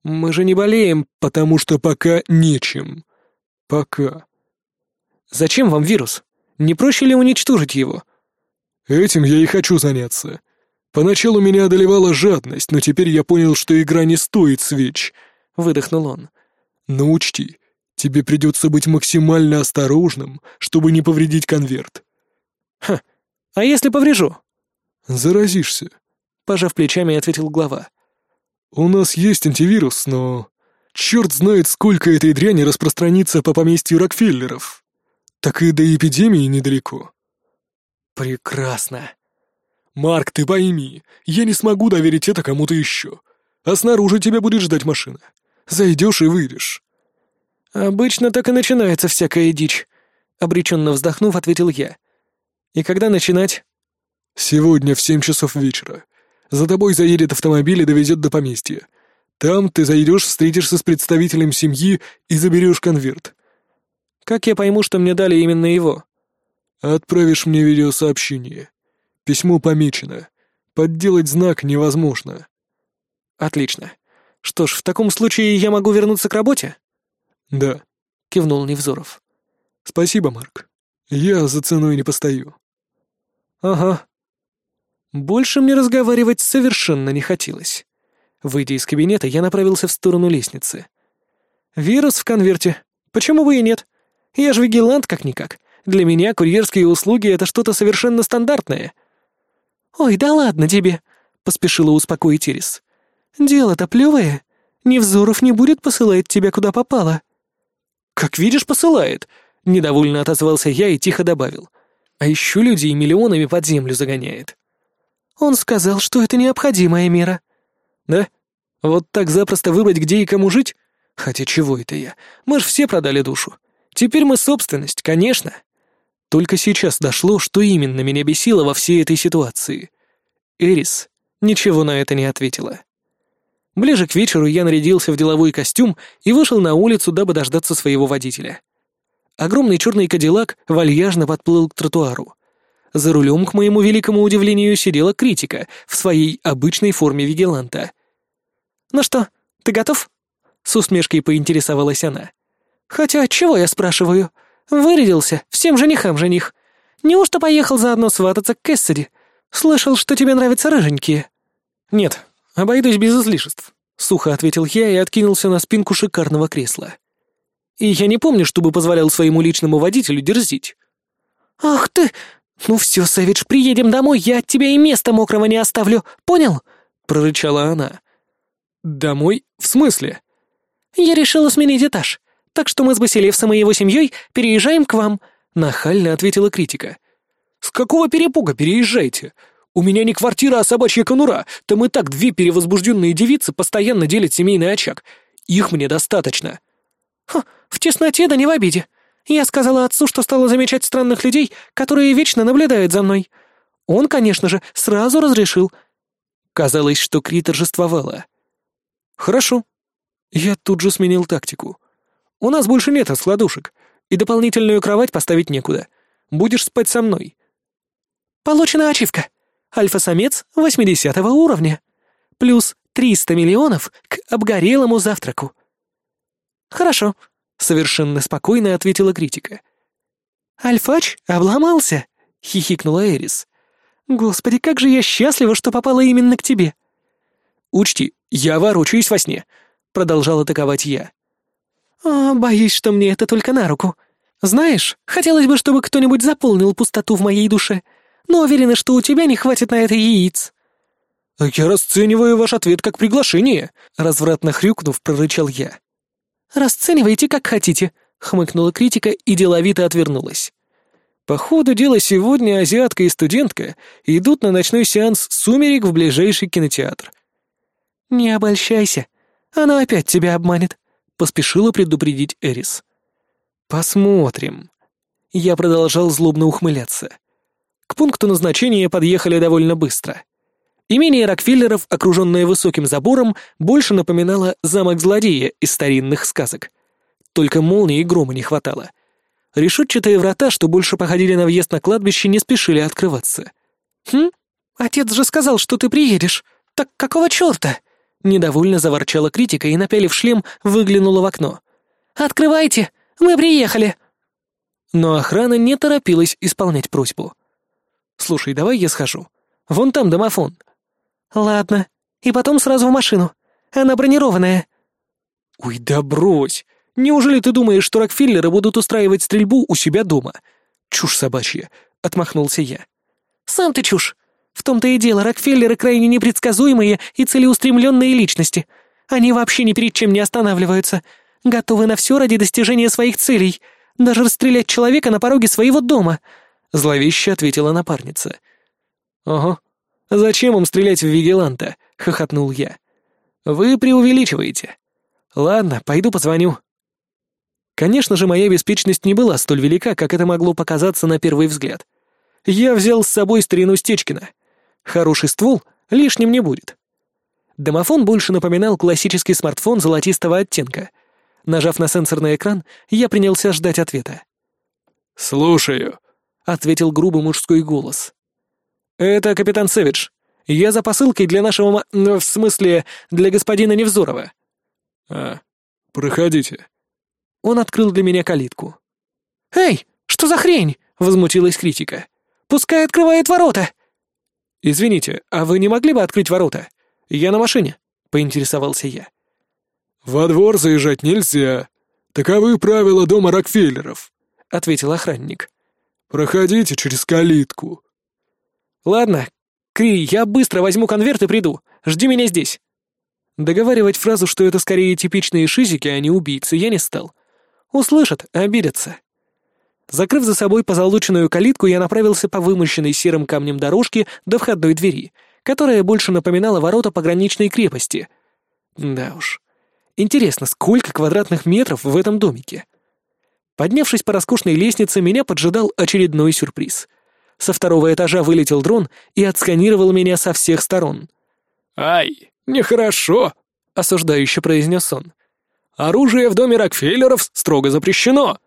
«Мы же не болеем, потому что пока нечем. Пока». «Зачем вам вирус? Не проще ли уничтожить его?» «Этим я и хочу заняться. Поначалу меня одолевала жадность, но теперь я понял, что игра не стоит свеч», — выдохнул он. «Но учти, тебе придется быть максимально осторожным, чтобы не повредить конверт». «Ха, а если поврежу?» «Заразишься», — пожав плечами, ответил глава. «У нас есть антивирус, но... Черт знает, сколько этой дряни распространится по поместью Рокфеллеров. Так и до эпидемии недалеко». «Прекрасно», «Марк, ты пойми, я не смогу доверить это кому-то еще. А снаружи тебя будет ждать машина. Зайдешь и выйдешь». «Обычно так и начинается всякая дичь. обреченно вздохнув, ответил я. «И когда начинать?» «Сегодня в семь часов вечера. За тобой заедет автомобиль и довезет до поместья. Там ты зайдешь, встретишься с представителем семьи и заберешь конверт». «Как я пойму, что мне дали именно его?» «Отправишь мне видеосообщение. Письмо помечено. Подделать знак невозможно». «Отлично. Что ж, в таком случае я могу вернуться к работе?» «Да», — кивнул Невзоров. «Спасибо, Марк. Я за ценой не постою». «Ага». Больше мне разговаривать совершенно не хотелось. Выйдя из кабинета, я направился в сторону лестницы. «Вирус в конверте. Почему бы и нет? Я же вигилант как-никак. Для меня курьерские услуги — это что-то совершенно стандартное». «Ой, да ладно тебе», — поспешила успокоить Ирис. «Дело-то плевое. Невзоров не будет посылать тебя куда попало». «Как видишь, посылает», — недовольно отозвался я и тихо добавил. «А еще людей миллионами под землю загоняет». «Он сказал, что это необходимая мера». «Да? Вот так запросто выбрать, где и кому жить? Хотя чего это я? Мы ж все продали душу. Теперь мы собственность, конечно». Только сейчас дошло, что именно меня бесило во всей этой ситуации. Эрис ничего на это не ответила. Ближе к вечеру я нарядился в деловой костюм и вышел на улицу, дабы дождаться своего водителя. Огромный черный кадиллак вальяжно подплыл к тротуару. За рулем, к моему великому удивлению, сидела критика в своей обычной форме вигеланта. «Ну что, ты готов?» — с усмешкой поинтересовалась она. «Хотя, чего я спрашиваю? Вырядился, всем женихам жених. Неужто поехал заодно свататься к Кэссиди? Слышал, что тебе нравятся рыженькие?» «Нет, обойдусь без излишеств», — сухо ответил я и откинулся на спинку шикарного кресла. «И я не помню, чтобы позволял своему личному водителю дерзить». «Ах ты! Ну все, Сэвидж, приедем домой, я от тебя и места мокрого не оставлю, понял?» — прорычала она. «Домой? В смысле?» «Я решила сменить этаж, так что мы с Басилевсом и его семьей переезжаем к вам», — нахально ответила критика. «С какого перепуга переезжайте? У меня не квартира, а собачья конура. Там и так две перевозбужденные девицы постоянно делят семейный очаг. Их мне достаточно». «Ха, в тесноте да не в обиде. Я сказала отцу, что стала замечать странных людей, которые вечно наблюдают за мной. Он, конечно же, сразу разрешил». Казалось, что Кри торжествовала. «Хорошо». Я тут же сменил тактику. «У нас больше нет раскладушек, и дополнительную кровать поставить некуда. Будешь спать со мной». «Получена ачивка. Альфа-самец 80 уровня. Плюс 300 миллионов к обгорелому завтраку». «Хорошо», — совершенно спокойно ответила критика. «Альфач обломался», — хихикнула Эрис. «Господи, как же я счастлива, что попала именно к тебе!» «Учти, я ворочаюсь во сне», — продолжал атаковать я. «О, боюсь, что мне это только на руку. Знаешь, хотелось бы, чтобы кто-нибудь заполнил пустоту в моей душе, но уверена, что у тебя не хватит на это яиц». «Я расцениваю ваш ответ как приглашение», — развратно хрюкнув, прорычал я. «Расценивайте как хотите», — хмыкнула критика и деловито отвернулась. По ходу дела сегодня азиатка и студентка идут на ночной сеанс «Сумерек» в ближайший кинотеатр. «Не обольщайся, она опять тебя обманет», — поспешила предупредить Эрис. «Посмотрим». Я продолжал злобно ухмыляться. К пункту назначения подъехали довольно быстро. Имение Рокфеллеров, окруженное высоким забором, больше напоминало замок злодея из старинных сказок. Только молнии и грома не хватало. Решетчатые врата, что больше походили на въезд на кладбище, не спешили открываться. «Хм? Отец же сказал, что ты приедешь. Так какого черта?» Недовольно заворчала критика и, напялив шлем, выглянула в окно. «Открывайте! Мы приехали!» Но охрана не торопилась исполнять просьбу. «Слушай, давай я схожу. Вон там домофон. «Ладно. И потом сразу в машину. Она бронированная». «Ой, да брось! Неужели ты думаешь, что Рокфеллеры будут устраивать стрельбу у себя дома? Чушь собачья!» — отмахнулся я. «Сам ты чушь! В том-то и дело, Рокфеллеры крайне непредсказуемые и целеустремленные личности. Они вообще ни перед чем не останавливаются. Готовы на все ради достижения своих целей. Даже расстрелять человека на пороге своего дома!» — зловеще ответила напарница. «Ага, «Зачем им стрелять в Вигеланта?» — хохотнул я. «Вы преувеличиваете. Ладно, пойду позвоню». Конечно же, моя беспечность не была столь велика, как это могло показаться на первый взгляд. Я взял с собой старину Стечкина. Хороший ствол лишним не будет. Домофон больше напоминал классический смартфон золотистого оттенка. Нажав на сенсорный экран, я принялся ждать ответа. «Слушаю», — ответил грубый мужской голос. «Это капитан Сэвидж. Я за посылкой для нашего... В смысле, для господина Невзорова». «А, проходите». Он открыл для меня калитку. «Эй, что за хрень?» — возмутилась критика. «Пускай открывает ворота!» «Извините, а вы не могли бы открыть ворота? Я на машине», — поинтересовался я. «Во двор заезжать нельзя. Таковы правила дома Рокфеллеров», — ответил охранник. «Проходите через калитку». «Ладно, Кри, я быстро возьму конверт и приду. Жди меня здесь». Договаривать фразу, что это скорее типичные шизики, а не убийцы, я не стал. Услышат, обидятся. Закрыв за собой позолоченную калитку, я направился по вымощенной серым камнем дорожке до входной двери, которая больше напоминала ворота пограничной крепости. Да уж. Интересно, сколько квадратных метров в этом домике? Поднявшись по роскошной лестнице, меня поджидал очередной сюрприз. Со второго этажа вылетел дрон и отсканировал меня со всех сторон. «Ай, нехорошо!» — осуждающе произнес он. «Оружие в доме Рокфеллеров строго запрещено!»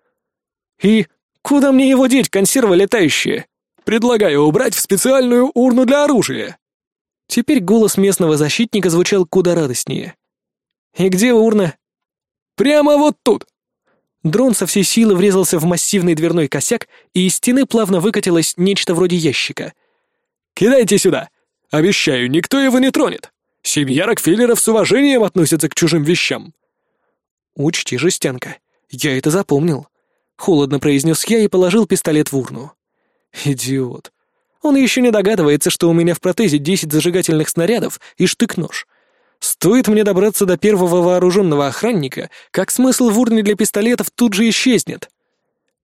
«И куда мне его деть, консервы летающие?» «Предлагаю убрать в специальную урну для оружия!» Теперь голос местного защитника звучал куда радостнее. «И где урна?» «Прямо вот тут!» Дрон со всей силы врезался в массивный дверной косяк, и из стены плавно выкатилось нечто вроде ящика. «Кидайте сюда! Обещаю, никто его не тронет! Семья Рокфеллеров с уважением относится к чужим вещам!» «Учти, жестянка, я это запомнил», — холодно произнес я и положил пистолет в урну. «Идиот. Он еще не догадывается, что у меня в протезе десять зажигательных снарядов и штык-нож. Стоит мне добраться до первого вооруженного охранника, как смысл в урне для пистолетов тут же исчезнет.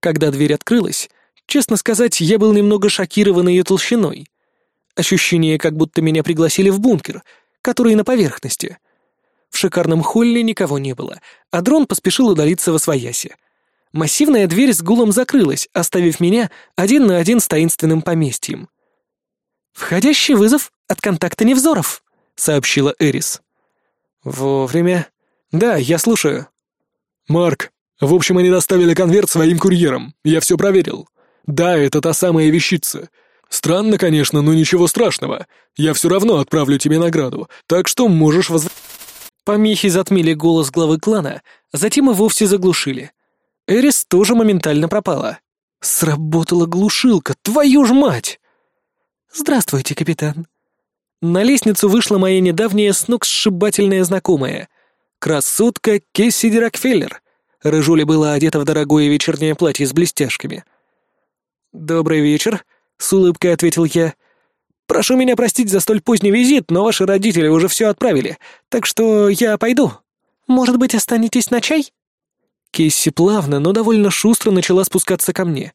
Когда дверь открылась, честно сказать, я был немного шокирован ее толщиной. Ощущение, как будто меня пригласили в бункер, который на поверхности. В шикарном холле никого не было, а дрон поспешил удалиться во свояси. Массивная дверь с гулом закрылась, оставив меня один на один с таинственным поместьем. «Входящий вызов от контакта Невзоров», — сообщила Эрис. «Вовремя. Да, я слушаю». «Марк, в общем, они доставили конверт своим курьером. Я все проверил. Да, это та самая вещица. Странно, конечно, но ничего страшного. Я все равно отправлю тебе награду, так что можешь воз...» Помехи затмили голос главы клана, затем и вовсе заглушили. Эрис тоже моментально пропала. Сработала глушилка, твою ж мать! «Здравствуйте, капитан», на лестницу вышла моя недавняя сногсшибательная знакомая. Красотка Кессиди Рокфеллер. Рыжуля была одета в дорогое вечернее платье с блестяшками. «Добрый вечер», — с улыбкой ответил я. «Прошу меня простить за столь поздний визит, но ваши родители уже все отправили, так что я пойду. Может быть, останетесь на чай?» Кесси плавно, но довольно шустро начала спускаться ко мне.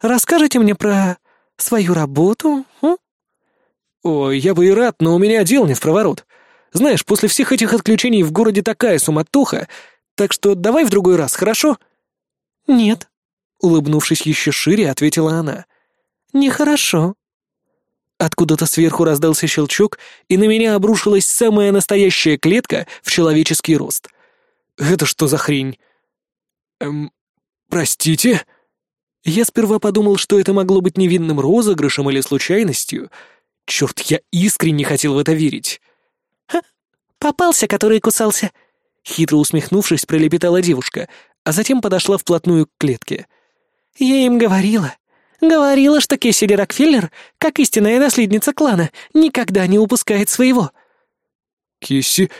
«Расскажите мне про свою работу, м? «Ой, я бы и рад, но у меня дел не в проворот. Знаешь, после всех этих отключений в городе такая суматоха, так что давай в другой раз, хорошо?» «Нет», — улыбнувшись еще шире, ответила она. «Нехорошо». Откуда-то сверху раздался щелчок, и на меня обрушилась самая настоящая клетка в человеческий рост. «Это что за хрень?» «Эм, простите?» Я сперва подумал, что это могло быть невинным розыгрышем или случайностью — Черт, я искренне хотел в это верить. «Ха, попался, который кусался!» Хитро усмехнувшись, пролепетала девушка, а затем подошла вплотную к клетке. «Я им говорила. Говорила, что Кессиди Рокфеллер, как истинная наследница клана, никогда не упускает своего». «Кесси,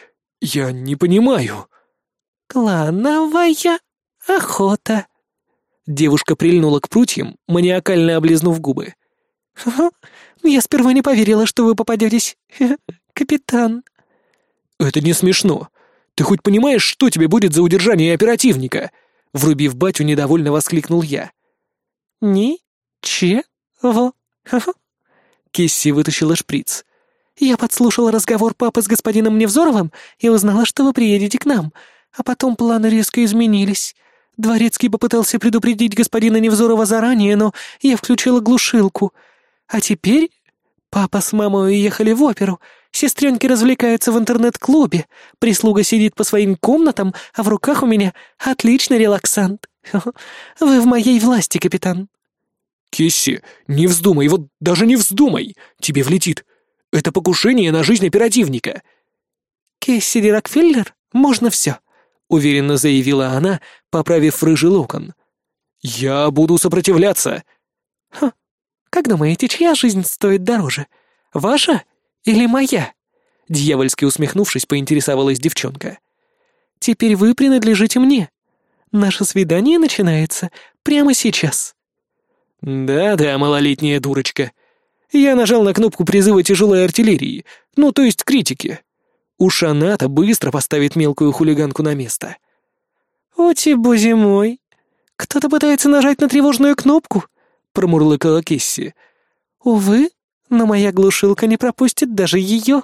я не понимаю». «Клановая охота». Девушка прильнула к прутьям, маниакально облизнув губы. Я сперва не поверила, что вы попадетесь, капитан». «Это не смешно. Ты хоть понимаешь, что тебе будет за удержание оперативника?» Врубив батю, недовольно воскликнул я. «Ни-че-во». Кисси вытащила шприц. «Я подслушала разговор папы с господином Невзоровым и узнала, что вы приедете к нам, а потом планы резко изменились. Дворецкий попытался предупредить господина Невзорова заранее, но я включила глушилку. А теперь папа с мамой уехали в оперу, сестренки развлекаются в интернет-клубе, прислуга сидит по своим комнатам, а в руках у меня отличный релаксант. Вы в моей власти, капитан. Кисси, не вздумай, вот даже не вздумай, тебе влетит. Это покушение на жизнь оперативника. Киссиди Рокфеллер, можно все уверенно заявила она, поправив рыжий локон. «Я буду сопротивляться!» «Ха, как думаете, чья жизнь стоит дороже? Ваша или моя?» Дьявольски усмехнувшись, поинтересовалась девчонка. «Теперь вы принадлежите мне. Наше свидание начинается прямо сейчас». «Да-да, малолетняя дурочка. Я нажал на кнопку призыва тяжелой артиллерии, ну, то есть критики. Уж она-то быстро поставит мелкую хулиганку на место. «О, боже мой! Кто-то пытается нажать на тревожную кнопку!» — промурлыкала Кисси. «Увы, но моя глушилка не пропустит даже ее».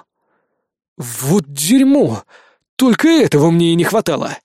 «Вот дерьмо! Только этого мне и не хватало!»